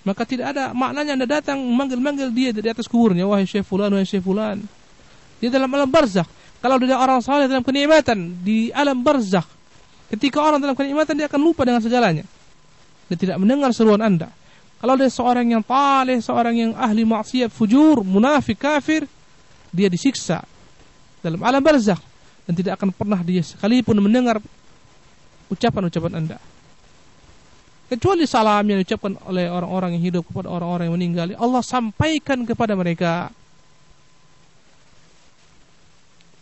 [SPEAKER 1] maka tidak ada maknanya anda datang manggil-manggil dia dari atas kuburnya wahai syekh fulan wahai syekh fulan dia dalam alam barzakh kalau dia orang saleh dalam kenikmatan di alam barzakh ketika orang dalam kenikmatan dia akan lupa dengan segalanya Dia tidak mendengar seruan Anda. Kalau dia seorang yang taleh, seorang yang ahli maksiat, fujur, munafik, kafir, dia disiksa dalam alam barzakh dan tidak akan pernah dia sekalipun mendengar ucapan-ucapan Anda. Kecuali salam yang diucapkan oleh orang-orang yang hidup kepada orang-orang yang meninggal, Allah sampaikan kepada mereka.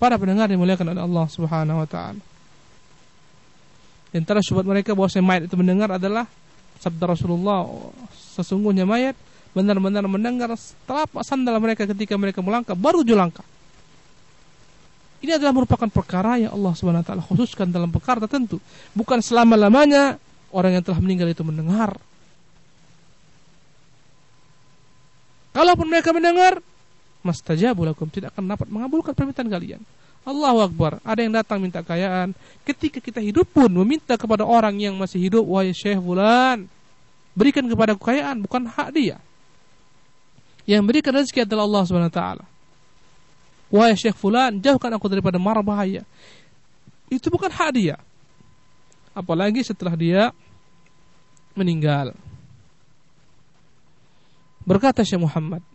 [SPEAKER 1] Para pendengar dimuliakan oleh Allah Subhanahu wa taala. Antara syubhat mereka bahwa mayat itu mendengar adalah sabda Rasulullah sesungguhnya mayat benar-benar mendengar telapak sandal mereka ketika mereka melangkah baru langkah. Ini adalah merupakan perkara yang Allah Subhanahu wa taala khususkan dalam perkara tertentu, bukan selama-lamanya orang yang telah meninggal itu mendengar. Kalaupun mereka mendengar, mastajabu lakum tidak akan dapat mengabulkan permintaan kalian. Allahu Akbar. Ada yang datang minta kekayaan. Ketika kita hidup pun meminta kepada orang yang masih hidup, wahai Syekh Fulan, berikan kepada kekayaan, bukan hak dia. Yang berikan rezeki adalah Allah Subhanahu wa taala. Wahai Syekh Fulan, jauhkan aku daripada mara bahaya. Itu bukan hak dia. Apalagi setelah dia meninggal. Berkata Syekh Muhammad,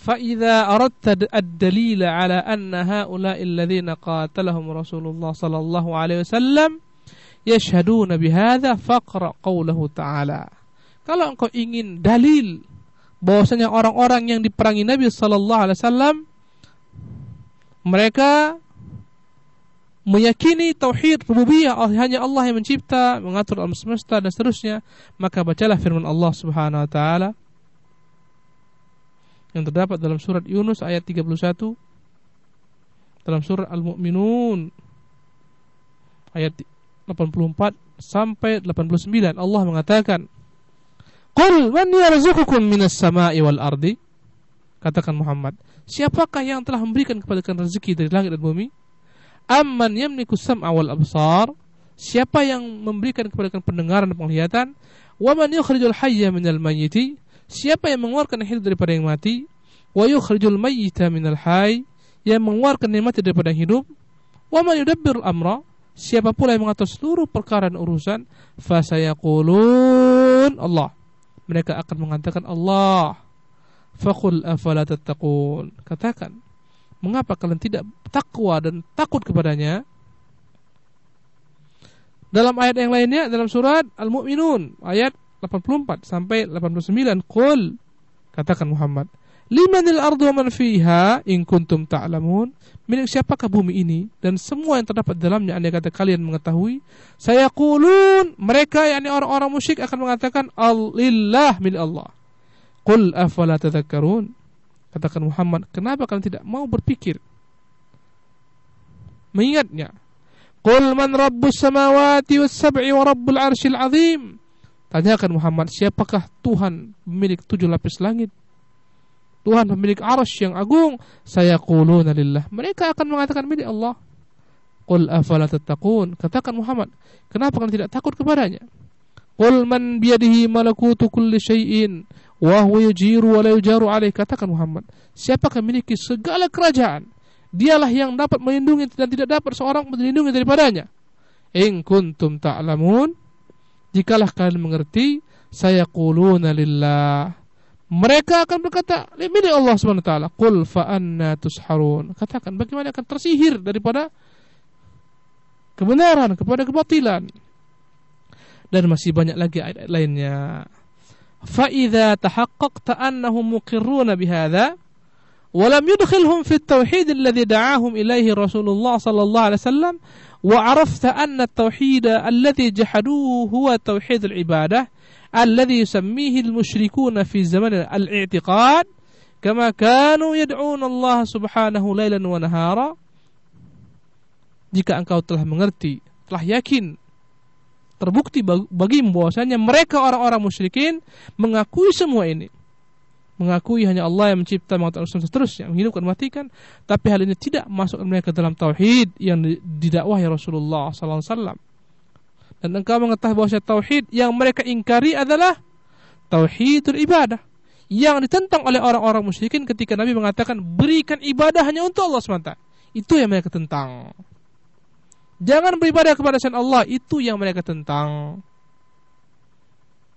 [SPEAKER 1] فإذا أردت الدليل على أن هؤلاء الذين قاتلهم رسول الله صلى الله عليه وسلم يشهدون بهذا فقرأ قوله تعالى Kalau engkau ingin dalil bahwasanya orang-orang yang diperangi Nabi sallallahu alaihi wasallam mereka meyakini tauhid rububiyah hanya Allah yang mencipta, mengatur alam semesta dan seterusnya, maka bacalah firman Allah Subhanahu wa taala yang terdapat dalam surat Yunus ayat 31 dalam surat Al-Mu'minun ayat 84 sampai 89 Allah mengatakan Qul man yarzuqukum minas sama'i wal ardi? Katakan Muhammad siapakah yang telah memberikan kepada kalian rezeki dari langit dan bumi? Amman yamliku sam'a wal absar? Siapa yang memberikan kepada kalian pendengaran dan penglihatan? Wa man yukhrijul hayya minal mayyiti? Siapa yang mengeluarkan hidup daripada yang mati, wa yukhrijul mayyita minal hayy, yang mengeluarkan yang mati daripada yang hidup, wa man yudabbirul amra, siapa pula yang mengatur seluruh perkara dan urusan, fasayaqulun Allah. Mereka akan mengatakan Allah. Faqul afala tattaqun. Katakan, mengapa kalian tidak takwa dan takut kepadanya? Dalam ayat yang lainnya dalam surat Al-Mu'minun ayat 84 sampai 89 Qul katakan Muhammad Limanil ardu man fiha in kuntum ta'lamun. Milik siapakah bumi ini dan semua yang terdapat dalamnya andai kata kalian mengetahui saya kulun mereka yakni orang-orang musyrik akan mengatakan alillah milik Allah. Qul afala tadhakkarun? Katakan Muhammad kenapa kalian tidak mau berpikir? Mengingatnya Qul man rabbus samawati was sab'i wa rabbul arshil azim? Tanyakan Muhammad, siapakah Tuhan pemilik tujuh lapis langit? Tuhan pemilik arsh yang agung. Saya quluna lillah. Mereka akan mengatakan milik Allah. Qul afala tattaqun. Katakan Muhammad, kenapa kalian tidak takut kepadanya? Qul man biyadihi malakutu kulli syai'in wa huwa yujiru wa la yujaru alaih. Katakan Muhammad, siapakah memiliki segala kerajaan? Dialah yang dapat melindungi dan tidak dapat seorang melindungi daripadanya. In kuntum ta'lamun jikalah kalian mengerti saya quluna lillah mereka akan berkata, milik Allah Subhanahu wa taala, "Qul fa anna tusharun." Katakan, bagaimana akan tersihir daripada kebenaran kepada kebatilan. Dan masih banyak lagi ayat-ayat lainnya. Fa idza tahaqqaqta annahum muqirruna bihadza wa lam yudkhilhum fi at-tauhid alladhi da'ahum ilayhi Rasulullah sallallahu alaihi wasallam wa 'arafta anna at-tauhid alladhi jahaduhu huwa tauhid al-ibadah alladhi yusammihi al-musyrikuna fi zaman al-i'tiqad kama kanu yad'un Allah subhanahu lailan wa nahara jika engkau telah mengerti telah yakin terbukti bagimu bahwasanya mereka orang-orang musyrikin mengakui semua ini. Mengakui hanya Allah yang mencipta mengatakan terus yang menghidupkan matikan tapi hal ini tidak masuk mereka dalam tauhid yang didakwah ya Rasulullah sallallahu alaihi wasallam dan engkau mengetahui bahwa tauhid yang mereka ingkari adalah tauhidul ibadah yang ditentang oleh orang-orang musyrikin ketika Nabi mengatakan berikan ibadah hanya untuk Allah semata itu yang mereka tentang jangan beribadah kepada selain Allah itu yang mereka tentang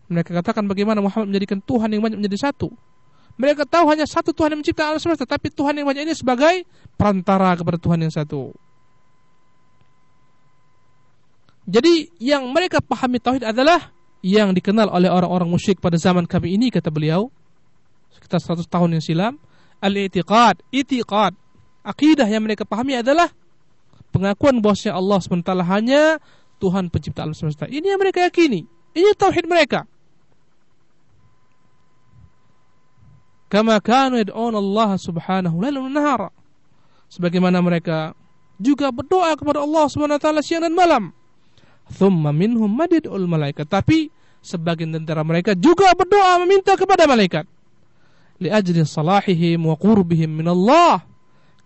[SPEAKER 1] Mereka katakan bagaimana Muhammad menjadikan Tuhan yang banyak menjadi satu. Mereka tahu hanya satu Tuhan yang mencipta alam semesta, tapi Tuhan yang banyak ini sebagai perantara kepada Tuhan yang satu. Jadi yang mereka pahami tauhid adalah yang dikenal oleh orang-orang musyrik pada zaman kami ini kata beliau sekitar 100 tahun yang silam al-i'tiqad, i'tiqad. Akidah yang mereka pahami adalah pengakuan bahwasanya Allah SWT hanya Tuhan pencipta alam semesta. Ini yang mereka yakini. Ini tauhid mereka. Kama kanu yad'un Allah Subhanahu lailan nahara. Sebagaimana mereka juga berdoa kepada Allah Subhanahu wa taala siang dan malam. Thumma minhum madidul malaikat. Tapi sebagian tentara mereka juga berdoa meminta kepada malaikat. Li ajli salahihim wa qurbihim min Allah.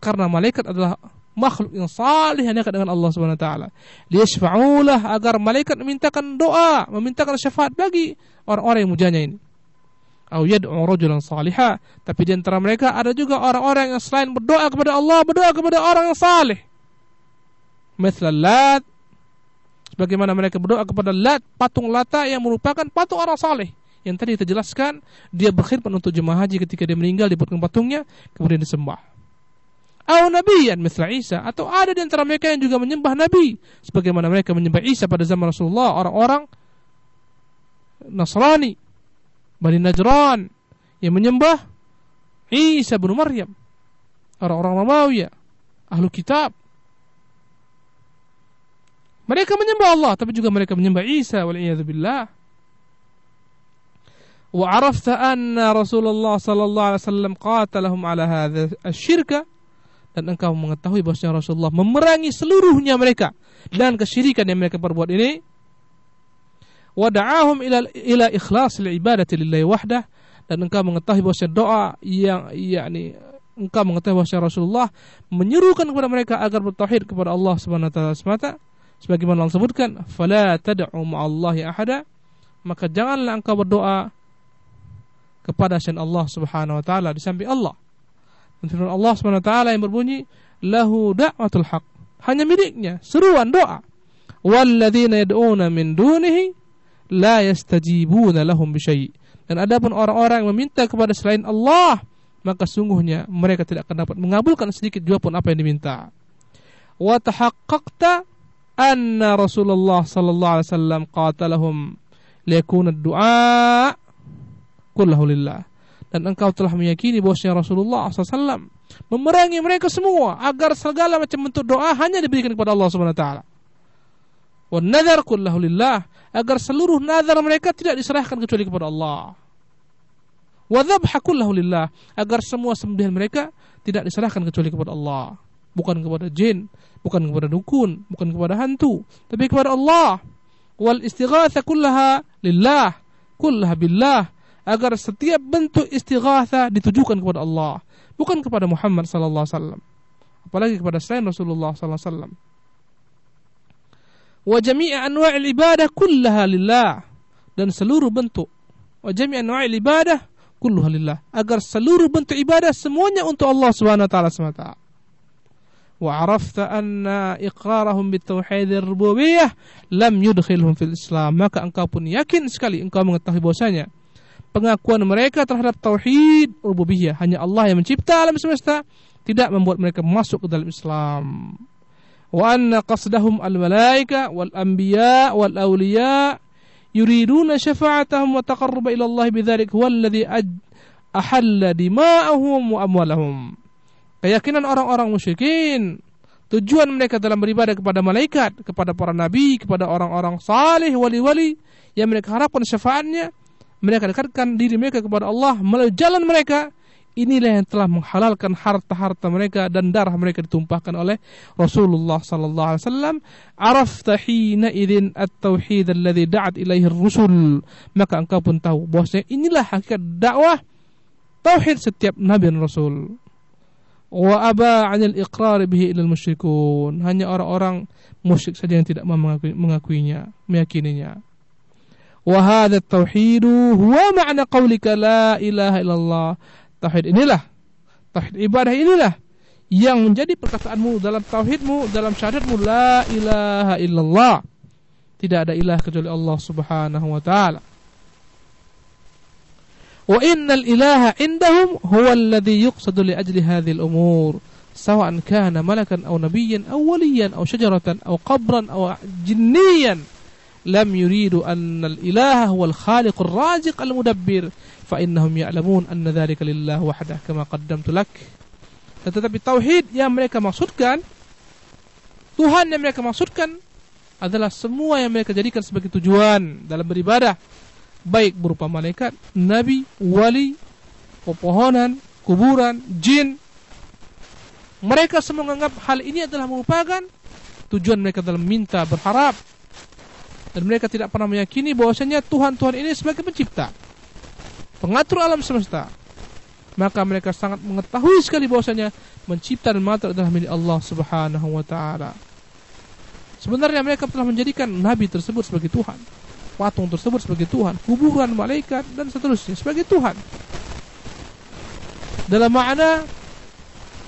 [SPEAKER 1] Karena malaikat adalah makhluk yang salih yang dekat dengan Allah Subhanahu wa taala. Liyashfa'ulah agar malaikat memintakan doa, memintakan syafaat bagi orang-orang yang mujanya ini. Au yad'u rajulan salihah, tapi di antara mereka ada juga orang-orang yang selain berdoa kepada Allah, berdoa kepada orang yang saleh. Mithla Lat, sebagaimana mereka berdoa kepada Lat, patung Lata yang merupakan patung orang saleh. Yang tadi kita jelaskan, dia berkhidmat untuk jemaah haji ketika dia meninggal dibuatkan patungnya, kemudian disembah. Atau nabiyan misal Isa atau ada di antara mereka yang juga menyembah nabi sebagaimana mereka menyembah Isa pada zaman Rasulullah orang-orang Nasrani Bani Najran yang menyembah Isa bin Maryam orang-orang Romawi ahlu kitab mereka menyembah Allah tapi juga mereka menyembah Isa wal billah. Wa arafta anna Rasulullah sallallahu alaihi wasallam qatalahum ala hadha asy-syirka dan engkau mengetahui bahwa Rasulullah memerangi seluruhnya mereka dan kesyirikan yang mereka perbuat ini. Wada'ahum ila ila ikhlas ibadati lillahi wahdah. Dan engkau mengetahui bahwa doa yang yakni engkau mengetahui bahwa Rasulullah menyerukan kepada mereka agar bertauhid kepada Allah Subhanahu wa taala semata sebagaimana Allah sebutkan fala tad'u ma'allahi ahada maka janganlah engkau berdoa kepada selain Allah Subhanahu wa taala di samping Allah dan firman Allah SWT yang berbunyi, Lahu da'watul haq. Hanya miliknya, seruan doa. Walladzina yad'una min dunihi la yastajibuna lahum bisyai. Dan adapun orang-orang yang meminta kepada selain Allah, maka sungguhnya mereka tidak akan dapat mengabulkan sedikit juga pun apa yang diminta. Wa tahaqqaqta anna Rasulullah sallallahu alaihi wasallam qatalahum liyakuna ad-du'a kullahu lillah dan engkau telah meyakini bahwasanya Rasulullah SAW memerangi mereka semua agar segala macam bentuk doa hanya diberikan kepada Allah Subhanahu wa taala. Wa nadhar kullahu lillah agar seluruh nazar mereka tidak diserahkan kecuali kepada Allah. Wa dhabha kullahu lillah agar semua sembelihan mereka tidak diserahkan kecuali kepada Allah. Bukan kepada jin, bukan kepada dukun, bukan kepada hantu, tapi kepada Allah. Wal istighatha kullaha lillah, kullaha billah agar setiap bentuk istighatha ditujukan kepada Allah, bukan kepada Muhammad sallallahu alaihi wasallam. Apalagi kepada selain Rasulullah sallallahu alaihi wasallam. Wa jami' anwa'il ibadah kullaha lillah dan seluruh bentuk wa jami' anwa'il ibadah kulluha lillah agar seluruh bentuk ibadah semuanya untuk Allah Subhanahu wa taala semata. Arafta anna iqrarahum bitauhid ar-rububiyyah lam yudkhilhum fil Islam maka engkau pun yakin sekali engkau mengetahui bahwasanya pengakuan mereka terhadap tauhid rububiyah hanya Allah yang mencipta alam semesta tidak membuat mereka masuk ke dalam Islam. Wa anna qasdahum al malaika wal anbiya wal awliya yuriduna syafa'atahum wa taqarruba ila Allah bidzalik huwa alladhi ahalla dima'ahum wa amwalahum keyakinan orang-orang musyrikin. Tujuan mereka dalam beribadah kepada malaikat kepada para nabi kepada orang-orang saleh wali-wali yang mereka harapkan syafaatnya. Mereka dekatkan diri mereka kepada Allah melalui jalan mereka. Inilah yang telah menghalalkan harta-harta mereka dan darah mereka ditumpahkan oleh Rasulullah sallallahu alaihi wasallam. Arafta hina idzin at-tauhid alladhi da'at ilaihi rusul maka engkau pun tahu bahwasanya inilah hakikat dakwah tauhid setiap nabi dan rasul wa aba 'anil iqrar bihi ilal musyrikun hanya orang-orang musyrik saja yang tidak mengakui, mengakuinya meyakininya Wahada tauhidu huwa ma'na qaulika la ilaha illallah. Tauhid inilah, tauhid ibadah inilah yang menjadi perkataanmu dalam tauhidmu, dalam syahadatmu la ilaha illallah. Tidak ada ilah kecuali Allah Subhanahu wa taala Wa innal ilaha indahum huwa alladhi yuqsadu li ajli hadhihi al-umur. سواء كان ملكا أو نبيا أو وليا أو شجرة أو قبرا أو جنيا لم يريدوا أن الإله هو الخالق الرازق المدبر فإنهم يعلمون أن ذلك لله وحده كما قدمت لك tetapi tauhid yang mereka maksudkan Tuhan yang mereka maksudkan adalah semua yang mereka jadikan sebagai tujuan dalam beribadah baik berupa malaikat, nabi, wali, pepohonan, kuburan, jin. Mereka semua menganggap hal ini adalah merupakan tujuan mereka dalam minta, berharap. Dan mereka tidak pernah meyakini bahwasanya Tuhan-Tuhan ini sebagai pencipta. Pengatur alam semesta. Maka mereka sangat mengetahui sekali bahwasanya mencipta dan mengatur adalah milik Allah Subhanahu wa taala. Sebenarnya mereka telah menjadikan nabi tersebut sebagai Tuhan, patung tersebut sebagai Tuhan, kuburan malaikat dan seterusnya sebagai Tuhan. Dalam makna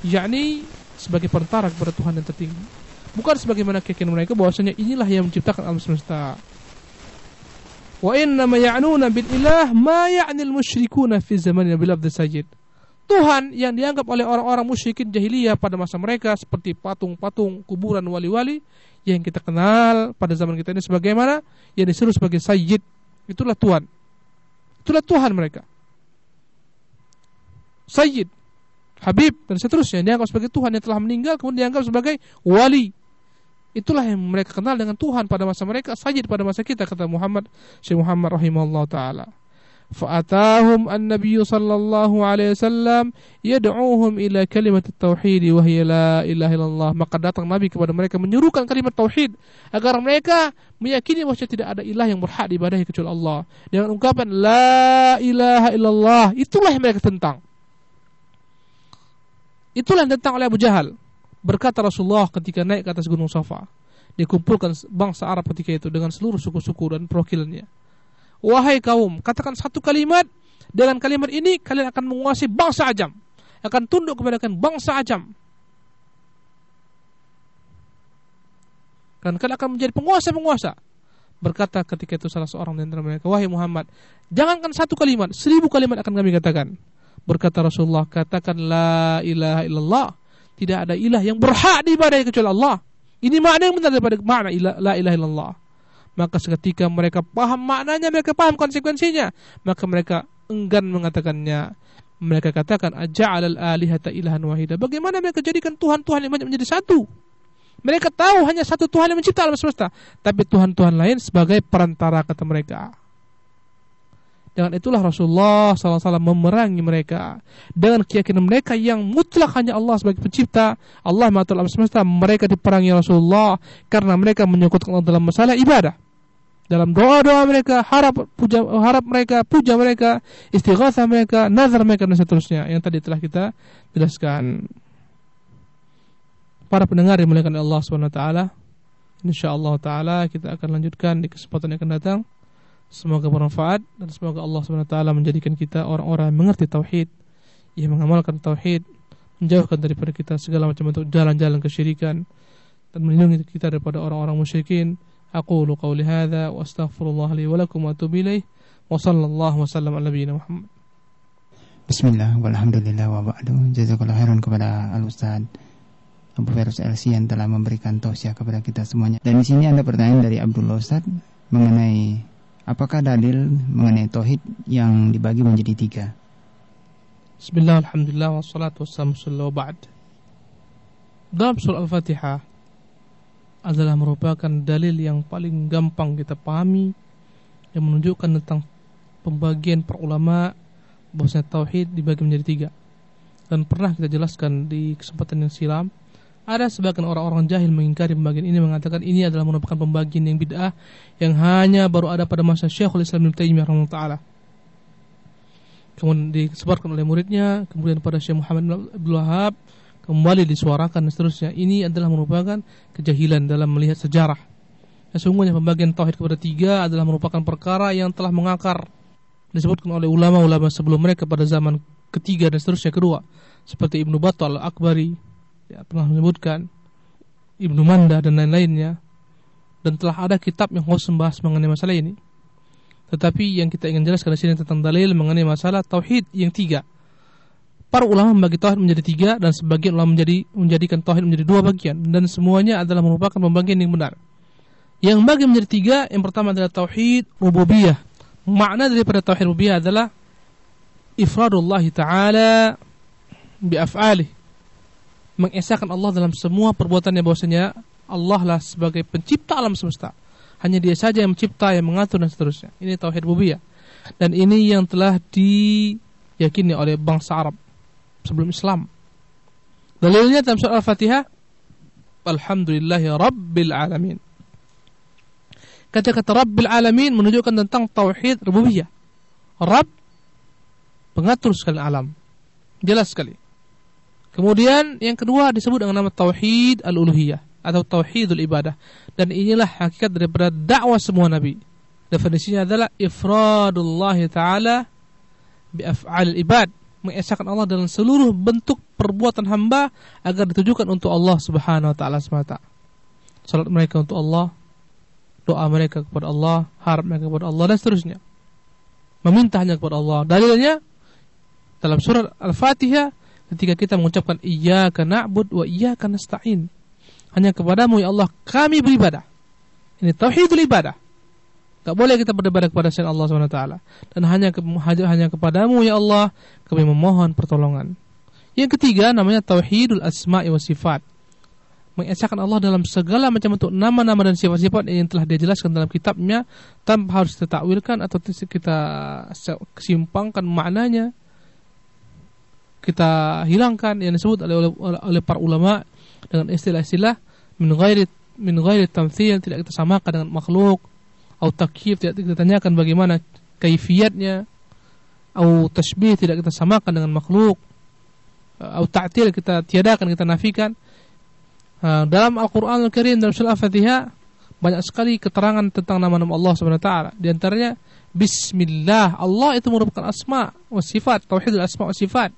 [SPEAKER 1] yakni sebagai perantara kepada Tuhan yang tertinggi. Bukan sebagaimana keyakinan mereka bahwasanya inilah yang menciptakan alam semesta. Wa inna ma ya'nuna bil ilah ma ya'nil musyrikuna fi zamanina sajid. Tuhan yang dianggap oleh orang-orang musyrikin jahiliyah pada masa mereka seperti patung-patung kuburan wali-wali yang kita kenal pada zaman kita ini sebagaimana yang disuruh sebagai sayyid. Itulah Tuhan. Itulah Tuhan mereka. Sayyid Habib dan seterusnya. Dianggap sebagai Tuhan yang telah meninggal kemudian dianggap sebagai wali. Itulah yang mereka kenal dengan Tuhan pada masa mereka sayyid pada masa kita kata Muhammad Syekh Muhammad rahimahullah taala فأتاهم النبي صلى الله عليه وسلم يدعوهم إلى كلمة التوحيد وهي لا إله إلا الله maka datang Nabi kepada mereka menyuruhkan kalimat tauhid agar mereka meyakini bahwa tidak ada ilah yang berhak diibadahi kecuali Allah dengan ungkapan la ilaha illallah itulah yang mereka tentang itulah yang tentang oleh Abu Jahal berkata Rasulullah ketika naik ke atas gunung Safa dikumpulkan bangsa Arab ketika itu dengan seluruh suku-suku dan perwakilannya Wahai kaum, katakan satu kalimat dengan kalimat ini kalian akan menguasai bangsa Ajam. Akan tunduk kepada bangsa Ajam. Kan kalian akan menjadi penguasa-penguasa. Berkata ketika itu salah seorang di antara mereka, Wahai Muhammad, jangankan satu kalimat, seribu kalimat akan kami katakan. Berkata Rasulullah, katakan la ilaha illallah. Tidak ada ilah yang berhak diibadahi kecuali Allah. Ini makna yang benar daripada makna la ilaha illallah maka seketika mereka paham maknanya, mereka paham konsekuensinya, maka mereka enggan mengatakannya. Mereka katakan aja'al al-alihata ilahan wahida. Bagaimana mereka jadikan Tuhan-Tuhan yang banyak menjadi satu? Mereka tahu hanya satu Tuhan yang mencipta alam semesta, tapi Tuhan-Tuhan lain sebagai perantara kata mereka. Dengan itulah Rasulullah SAW memerangi mereka dengan keyakinan mereka yang mutlak hanya Allah sebagai pencipta, Allah mengatur alam semesta. Mereka diperangi Rasulullah karena mereka menyekutukan Allah dalam masalah ibadah dalam doa-doa mereka, harap puja, harap mereka, puja mereka, istighatsah mereka, nazar mereka dan seterusnya yang tadi telah kita jelaskan. Para pendengar yang dimuliakan Allah Subhanahu wa taala, insyaallah taala kita akan lanjutkan di kesempatan yang akan datang. Semoga bermanfaat dan semoga Allah Subhanahu wa taala menjadikan kita orang-orang yang mengerti tauhid, yang mengamalkan tauhid, menjauhkan daripada kita segala macam bentuk jalan-jalan kesyirikan dan melindungi kita daripada orang-orang musyrikin. أقول قولي هذا وأستغفر الله لي ولكم وأتوب إليه وصلى الله وسلم على نبينا محمد
[SPEAKER 2] Bismillah, walhamdulillah, wa ba'du Jazakallah khairan kepada Al-Ustaz Abu Ferus LC yang telah memberikan tausiah kepada kita semuanya Dan di sini ada pertanyaan dari Abdullah Ustaz Mengenai Apakah dalil mengenai tauhid yang dibagi menjadi tiga?
[SPEAKER 1] Bismillah, alhamdulillah, wassalatu wassalamu ba'd Dalam surah Al-Fatihah adalah merupakan dalil yang paling gampang kita pahami yang menunjukkan tentang pembagian para ulama bahwasanya tauhid dibagi menjadi tiga. Dan pernah kita jelaskan di kesempatan yang silam, ada sebagian orang-orang jahil mengingkari pembagian ini mengatakan ini adalah merupakan pembagian yang bid'ah yang hanya baru ada pada masa Syekhul Islam Ibnu Taimiyah taala. Kemudian disebarkan oleh muridnya, kemudian pada Syekh Muhammad Abdul Wahab, kembali disuarakan dan seterusnya. Ini adalah merupakan kejahilan dalam melihat sejarah. Sesungguhnya pembagian tauhid kepada tiga adalah merupakan perkara yang telah mengakar disebutkan oleh ulama-ulama sebelum mereka pada zaman ketiga dan seterusnya kedua seperti Ibnu Battal Akbari ya, pernah menyebutkan Ibnu Manda dan lain-lainnya dan telah ada kitab yang khusus membahas mengenai masalah ini Tetapi yang kita ingin jelaskan di sini tentang dalil mengenai masalah tauhid yang tiga. Para ulama membagi tauhid menjadi tiga dan sebagian ulama menjadi menjadikan tauhid menjadi dua bagian dan semuanya adalah merupakan pembagian yang benar. Yang bagi menjadi tiga, yang pertama adalah tauhid rububiyah. Makna daripada tauhid rububiyah adalah ifradullah taala bi af'alih. Mengesahkan Allah dalam semua perbuatannya bahwasanya Allah lah sebagai pencipta alam semesta. Hanya dia saja yang mencipta, yang mengatur dan seterusnya. Ini tauhid rububiyah. Dan ini yang telah diyakini oleh bangsa Arab sebelum Islam. Dalilnya dalam surah Al-Fatihah, Alhamdulillahi Rabbil Alamin. Kata-kata Rabbil Alamin menunjukkan tentang tauhid rububiyah. Rabb pengatur sekali alam. Jelas sekali. Kemudian yang kedua disebut dengan nama tauhid al-uluhiyah atau tauhidul ibadah. Dan inilah hakikat daripada dakwah semua nabi. Definisinya adalah ifradullah taala bi af'al ibad, mengesahkan Allah dalam seluruh bentuk perbuatan hamba agar ditujukan untuk Allah Subhanahu wa taala semata. Salat mereka untuk Allah, doa mereka kepada Allah, harap mereka kepada Allah dan seterusnya. Meminta hanya kepada Allah. Dalilnya dalam surat Al-Fatihah ketika kita mengucapkan iyyaka na'bud wa iyyaka nasta'in hanya kepadamu ya Allah kami beribadah. Ini tauhidul ibadah. Tak boleh kita beribadah kepada selain Allah SWT. Dan hanya ke, hanya kepadamu ya Allah kami memohon pertolongan. Yang ketiga namanya tauhidul asma'i wa sifat. Mengesahkan Allah dalam segala macam bentuk nama-nama dan sifat-sifat yang telah dia jelaskan dalam kitabnya tanpa harus kita takwilkan atau kita kesimpangkan maknanya kita hilangkan yang disebut oleh, oleh, oleh para ulama dengan istilah-istilah min ghairi min ghairi tamthil tidak kita samakan dengan makhluk atau takyif tidak kita tanyakan bagaimana kaifiatnya. Atau tasbih tidak kita samakan dengan makhluk. Atau ta'til kita tiadakan kita nafikan. Dalam Al-Qur'an Al-Karim dalam surah Al-Fatihah banyak sekali keterangan tentang nama-nama Allah Subhanahu wa taala. Di antaranya bismillah Allah itu merupakan asma wa sifat tauhidul asma wa sifat.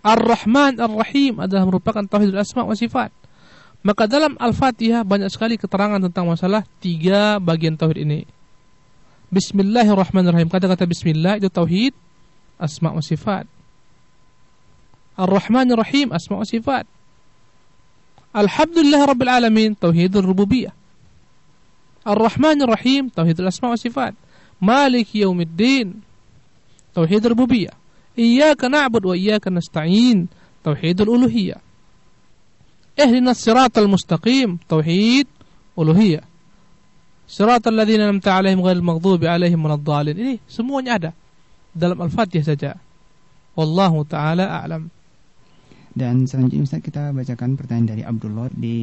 [SPEAKER 1] Ar-Rahman Ar-Rahim adalah merupakan tauhidul asma wa sifat. Maka dalam Al-Fatihah banyak sekali keterangan tentang masalah tiga bagian tauhid ini. Bismillahirrahmanirrahim. Kata-kata bismillah itu tauhid asma wa sifat. Ar-Rahmanir Rahim asma wa sifat. Alhamdulillah Rabbil Alamin tauhidul rububiyah. Ar-Rahmanir Rahim tauhidul asma wa sifat. Malik yaumiddin tauhidul rububiyah. Iyyaka na'bud wa iyyaka nasta'in. Tauhidul uluhiyah. Ihdinas siratal mustaqim. Tauhid uluhiyah. Siratal ladzina an'amta 'alaihim ghairil maghdubi 'alaihim waladdallin. Ini semuanya ada dalam Al-Fatihah saja. Wallahu taala a'lam.
[SPEAKER 2] Dan selanjutnya Ustaz kita bacakan pertanyaan dari Abdullah di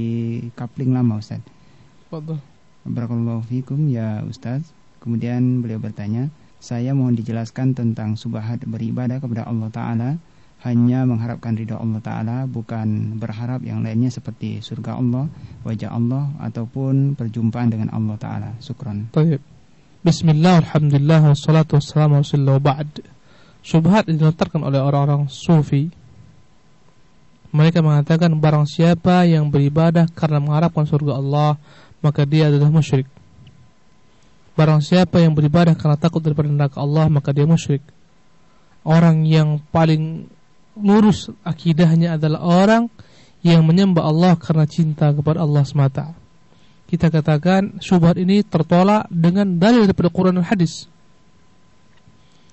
[SPEAKER 2] kapling lama Ustaz.
[SPEAKER 1] Fadhil.
[SPEAKER 2] Barakallahu fikum ya Ustaz. Kemudian beliau bertanya, saya mohon dijelaskan tentang subahat beribadah kepada Allah Ta'ala hanya mengharapkan ridha Allah Ta'ala bukan berharap yang lainnya seperti surga Allah, wajah Allah ataupun perjumpaan dengan Allah Ta'ala Sukron
[SPEAKER 1] Baik. Bismillah, Alhamdulillah, wassalatu wassalamu wa ba'd Subhat dilontarkan oleh orang-orang sufi Mereka mengatakan barang siapa yang beribadah karena mengharapkan surga Allah Maka dia adalah musyrik Barang siapa yang beribadah karena takut daripada neraka Allah maka dia musyrik. Orang yang paling lurus akidahnya adalah orang yang menyembah Allah karena cinta kepada Allah semata. Kita katakan syubhat ini tertolak dengan dalil daripada Quran dan hadis.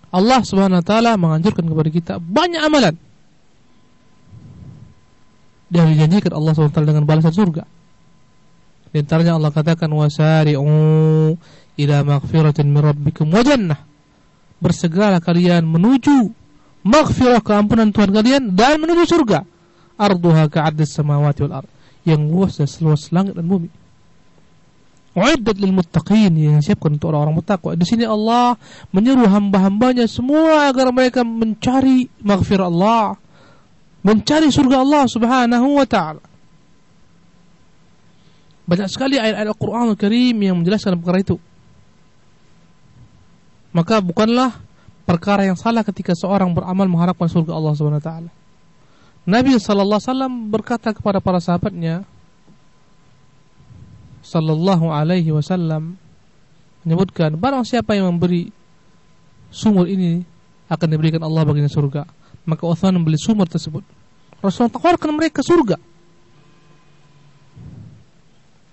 [SPEAKER 1] Allah Subhanahu wa taala menganjurkan kepada kita banyak amalan. Dan dijanjikan Allah Subhanahu wa taala dengan balasan surga. Di antaranya Allah katakan wasari'u ila maghfiratin min rabbikum wa jannah. Bersegeralah kalian menuju maghfirah keampunan Tuhan kalian dan menuju surga. Arduha ka'addis samawati wal ard. Yang luas dan seluas langit dan bumi. Uiddat lil muttaqin yang disiapkan untuk orang-orang bertakwa. Di sini Allah menyeru hamba-hambanya semua agar mereka mencari maghfirah Allah, mencari surga Allah Subhanahu wa taala. Banyak sekali ayat-ayat Al-Qur'an Al-Karim yang menjelaskan perkara itu. Maka bukanlah perkara yang salah ketika seorang beramal mengharapkan surga Allah Subhanahu taala. Nabi sallallahu alaihi wasallam berkata kepada para sahabatnya sallallahu alaihi wasallam menyebutkan barang siapa yang memberi sumur ini akan diberikan Allah baginya surga. Maka Uthman membeli sumur tersebut. Rasulullah tawarkan mereka surga.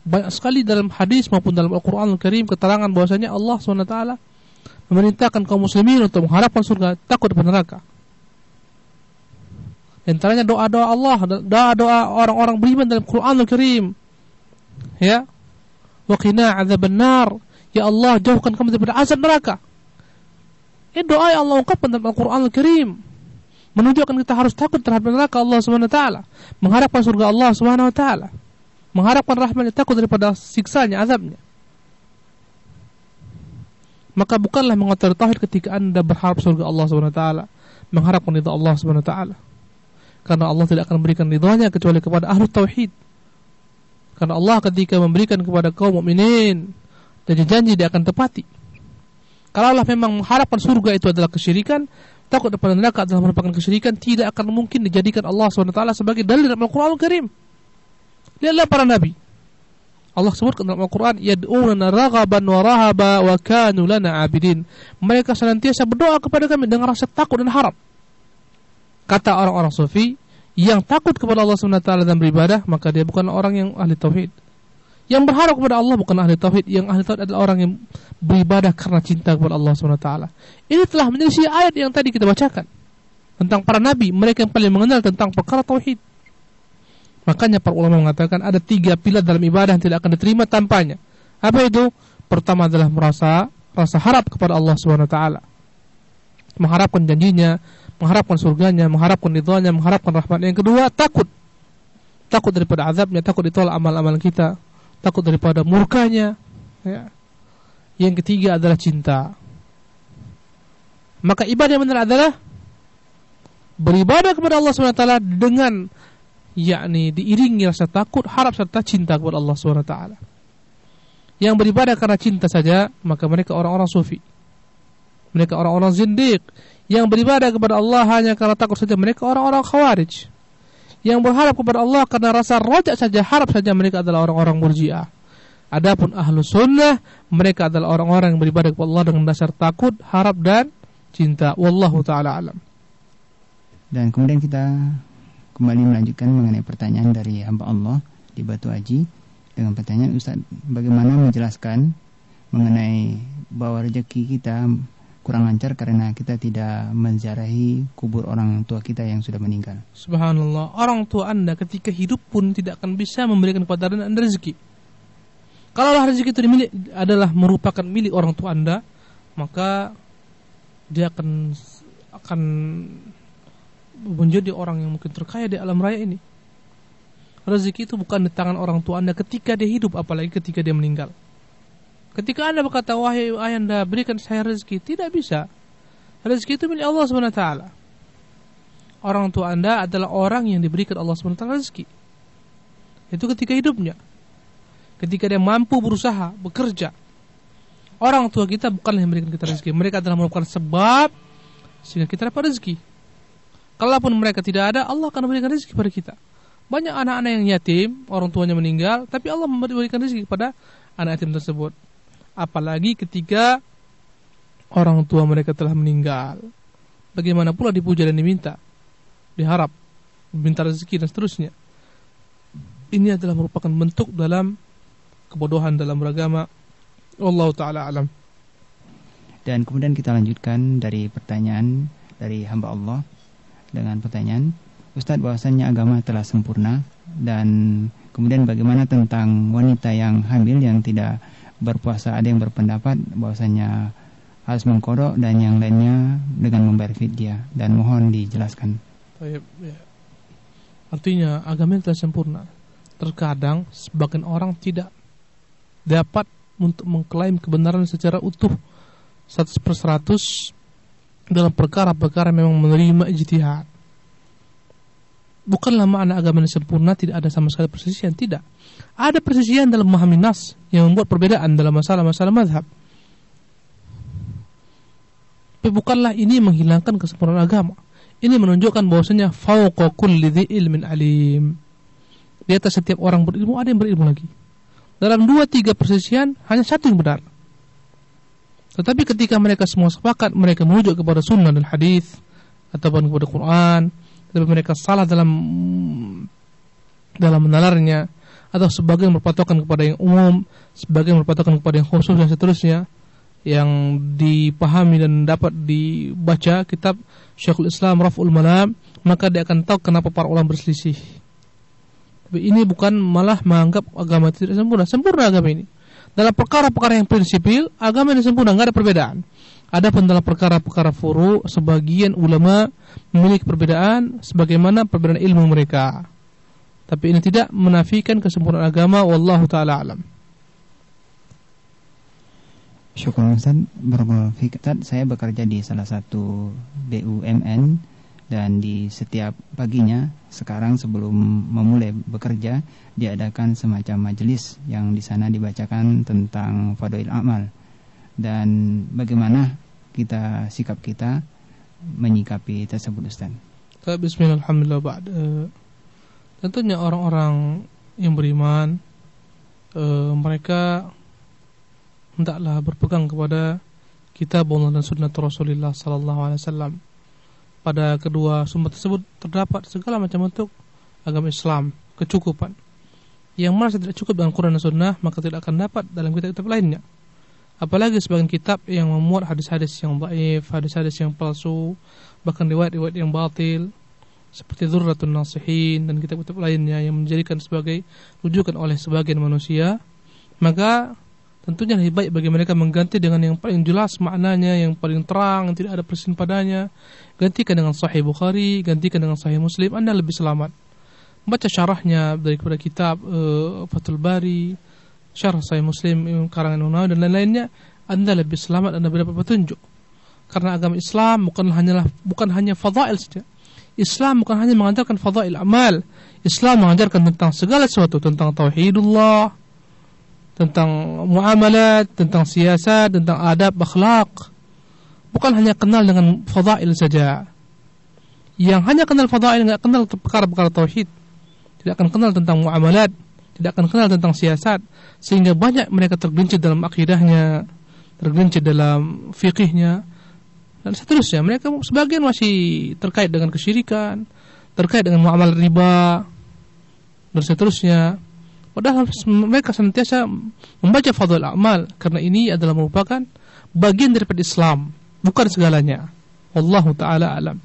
[SPEAKER 1] Banyak sekali dalam hadis maupun dalam Al-Quran Al-Karim keterangan bahwasanya Allah SWT memerintahkan kaum muslimin untuk mengharapkan surga, takut kepada neraka. Antaranya doa-doa Allah, doa-doa orang-orang beriman dalam Quran Al-Karim. Ya. Wa qina adzabannar. Ya Allah, jauhkan kami daripada azab neraka. Ini doa yang Allah ungkapkan dalam Al-Quran Al-Karim. Menunjukkan kita harus takut terhadap neraka Allah Subhanahu wa taala, mengharapkan surga Allah Subhanahu wa taala, mengharapkan takut daripada siksanya, azabnya. Maka bukanlah mengotori tauhid ketika Anda berharap surga Allah Subhanahu wa taala, mengharapkan ridha Allah Subhanahu wa taala. Karena Allah tidak akan memberikan ridhonya kecuali kepada ahlu tauhid. Karena Allah ketika memberikan kepada kaum mukminin dan janji dia akan tepati. Kalau Allah memang mengharapkan surga itu adalah kesyirikan, takut kepada neraka adalah merupakan kesyirikan, tidak akan mungkin dijadikan Allah SWT sebagai dalil dalam Al-Quran Al-Karim. Lihatlah para nabi. Allah sebutkan dalam Al-Quran, Yad'unana raghaban wa rahaba wa kanu lana abidin. Mereka senantiasa berdoa kepada kami dengan rasa takut dan harap. Kata orang-orang sufi, yang takut kepada Allah SWT dan beribadah, maka dia bukan orang yang ahli tauhid. Yang berharap kepada Allah bukan ahli tauhid, yang ahli tauhid adalah orang yang beribadah karena cinta kepada Allah SWT. Ini telah menjadi ayat yang tadi kita bacakan tentang para nabi, mereka yang paling mengenal tentang perkara tauhid. Makanya para ulama mengatakan ada tiga pilar dalam ibadah yang tidak akan diterima tanpanya. Apa itu? Pertama adalah merasa rasa harap kepada Allah SWT. Mengharapkan janjinya, mengharapkan surganya, mengharapkan ridhonya, mengharapkan rahmatnya. Yang kedua, takut. Takut daripada azabnya, takut ditolak amal-amal kita takut daripada murkanya. Ya. Yang ketiga adalah cinta. Maka ibadah yang benar adalah beribadah kepada Allah SWT dengan yakni diiringi rasa takut, harap serta cinta kepada Allah SWT. Yang beribadah karena cinta saja, maka mereka orang-orang sufi. Mereka orang-orang zindiq. Yang beribadah kepada Allah hanya karena takut saja, mereka orang-orang khawarij yang berharap kepada Allah karena rasa rojak saja harap saja mereka adalah orang-orang murjiah. Adapun ahlu sunnah mereka adalah orang-orang yang beribadah kepada Allah dengan dasar takut, harap dan cinta. Wallahu taala alam.
[SPEAKER 2] Dan kemudian kita kembali melanjutkan mengenai pertanyaan dari hamba Allah di Batu Aji dengan pertanyaan Ustaz, bagaimana menjelaskan mengenai bahwa rezeki kita kurang lancar karena kita tidak menziarahi kubur orang tua kita yang sudah meninggal.
[SPEAKER 1] Subhanallah, orang tua Anda ketika hidup pun tidak akan bisa memberikan kepada Anda rezeki. Kalau rezeki itu dimiliki adalah merupakan milik orang tua Anda, maka dia akan akan menjadi orang yang mungkin terkaya di alam raya ini. Rezeki itu bukan di tangan orang tua Anda ketika dia hidup, apalagi ketika dia meninggal. Ketika Anda berkata, wahai ayanda berikan saya rezeki, tidak bisa. Rezeki itu milik Allah SWT. Orang tua Anda adalah orang yang diberikan Allah SWT rezeki. Itu ketika hidupnya. Ketika dia mampu berusaha, bekerja. Orang tua kita bukanlah yang memberikan kita rezeki. Mereka adalah merupakan sebab sehingga kita dapat rezeki. Kalaupun mereka tidak ada, Allah akan memberikan rezeki kepada kita. Banyak anak-anak yang yatim, orang tuanya meninggal, tapi Allah memberikan rezeki kepada anak yatim tersebut apalagi ketika orang tua mereka telah meninggal. Bagaimana pula dipuja dan diminta, diharap, minta rezeki dan seterusnya. Ini adalah merupakan bentuk dalam kebodohan dalam beragama. Allah taala alam.
[SPEAKER 2] Dan kemudian kita lanjutkan dari pertanyaan dari hamba Allah dengan pertanyaan, Ustadz bahwasannya agama telah sempurna dan kemudian bagaimana tentang wanita yang hamil yang tidak berpuasa ada yang berpendapat bahwasanya harus mengkodok dan yang lainnya dengan membayar fidyah dan mohon dijelaskan.
[SPEAKER 1] Ya. Artinya agama telah sempurna. Terkadang sebagian orang tidak dapat untuk mengklaim kebenaran secara utuh 100 per 100 dalam perkara-perkara memang menerima ijtihad. Bukanlah makna agama yang sempurna tidak ada sama sekali persisian, tidak. Ada persisian dalam memahami nas yang membuat perbedaan dalam masalah-masalah madhab. Tapi bukanlah ini menghilangkan kesempurnaan agama. Ini menunjukkan bahwasanya fauqa kulli ilmin alim. Di atas setiap orang berilmu ada yang berilmu lagi. Dalam dua tiga persisian hanya satu yang benar. Tetapi ketika mereka semua sepakat mereka merujuk kepada sunnah dan hadis ataupun kepada Quran, tapi mereka salah dalam dalam menalarnya atau sebagian berpatokan kepada yang umum, sebagian berpatokan kepada yang khusus dan seterusnya yang dipahami dan dapat dibaca kitab Syekhul Islam Raf'ul Malam maka dia akan tahu kenapa para ulama berselisih. Tapi ini bukan malah menganggap agama tidak sempurna. Sempurna agama ini. Dalam perkara-perkara yang prinsipil, agama ini sempurna, nggak ada perbedaan. Adapun dalam perkara-perkara furu, sebagian ulama memiliki perbedaan sebagaimana perbedaan ilmu mereka. Tapi ini tidak menafikan kesempurnaan agama. Wallahu taala alam.
[SPEAKER 2] Syukur Ustaz, berkata saya bekerja di salah satu BUMN dan di setiap paginya sekarang sebelum memulai bekerja diadakan semacam majelis yang di sana dibacakan tentang fadil amal dan bagaimana kita sikap kita menyikapi tersebut Ustaz.
[SPEAKER 1] Bismillahirrahmanirrahim. Tentunya orang-orang yang beriman uh, mereka hendaklah berpegang kepada kitab Allah dan sunnah Rasulullah sallallahu alaihi wasallam. Pada kedua sumber tersebut terdapat segala macam bentuk agama Islam, kecukupan. Yang merasa tidak cukup dengan Quran dan Sunnah maka tidak akan dapat dalam kitab-kitab lainnya. Apalagi sebagian kitab yang memuat hadis-hadis yang baif, hadis-hadis yang palsu, bahkan riwayat-riwayat yang batil, seperti Dzurratun Nasihin dan kitab-kitab lainnya yang menjadikan sebagai rujukan oleh sebagian manusia, maka Tentunya lebih baik bagi mereka mengganti dengan yang paling jelas maknanya, yang paling terang, yang tidak ada persin padanya. Gantikan dengan Sahih Bukhari, gantikan dengan Sahih Muslim, Anda lebih selamat. Baca syarahnya dari kepada kitab uh, Fathul Bari, syarah Sahih Muslim, karangan Unawi dan lain-lainnya, Anda lebih selamat, Anda dapat petunjuk. Karena agama Islam bukan hanyalah bukan hanya fadail saja. Islam bukan hanya mengajarkan fadail amal. Islam mengajarkan tentang segala sesuatu, tentang tauhidullah, tentang muamalat, tentang siasat, tentang adab, akhlak. Bukan hanya kenal dengan fadail saja. Yang hanya kenal fadail enggak kenal perkara-perkara tauhid. Tidak akan kenal tentang muamalat, tidak akan kenal tentang siasat sehingga banyak mereka tergelincir dalam akidahnya, tergelincir dalam fikihnya dan seterusnya. Mereka sebagian masih terkait dengan kesyirikan, terkait dengan muamalah riba dan seterusnya. Padahal mereka senantiasa membaca fadl amal karena ini adalah merupakan bagian daripada Islam, bukan segalanya. Wallahu taala alam.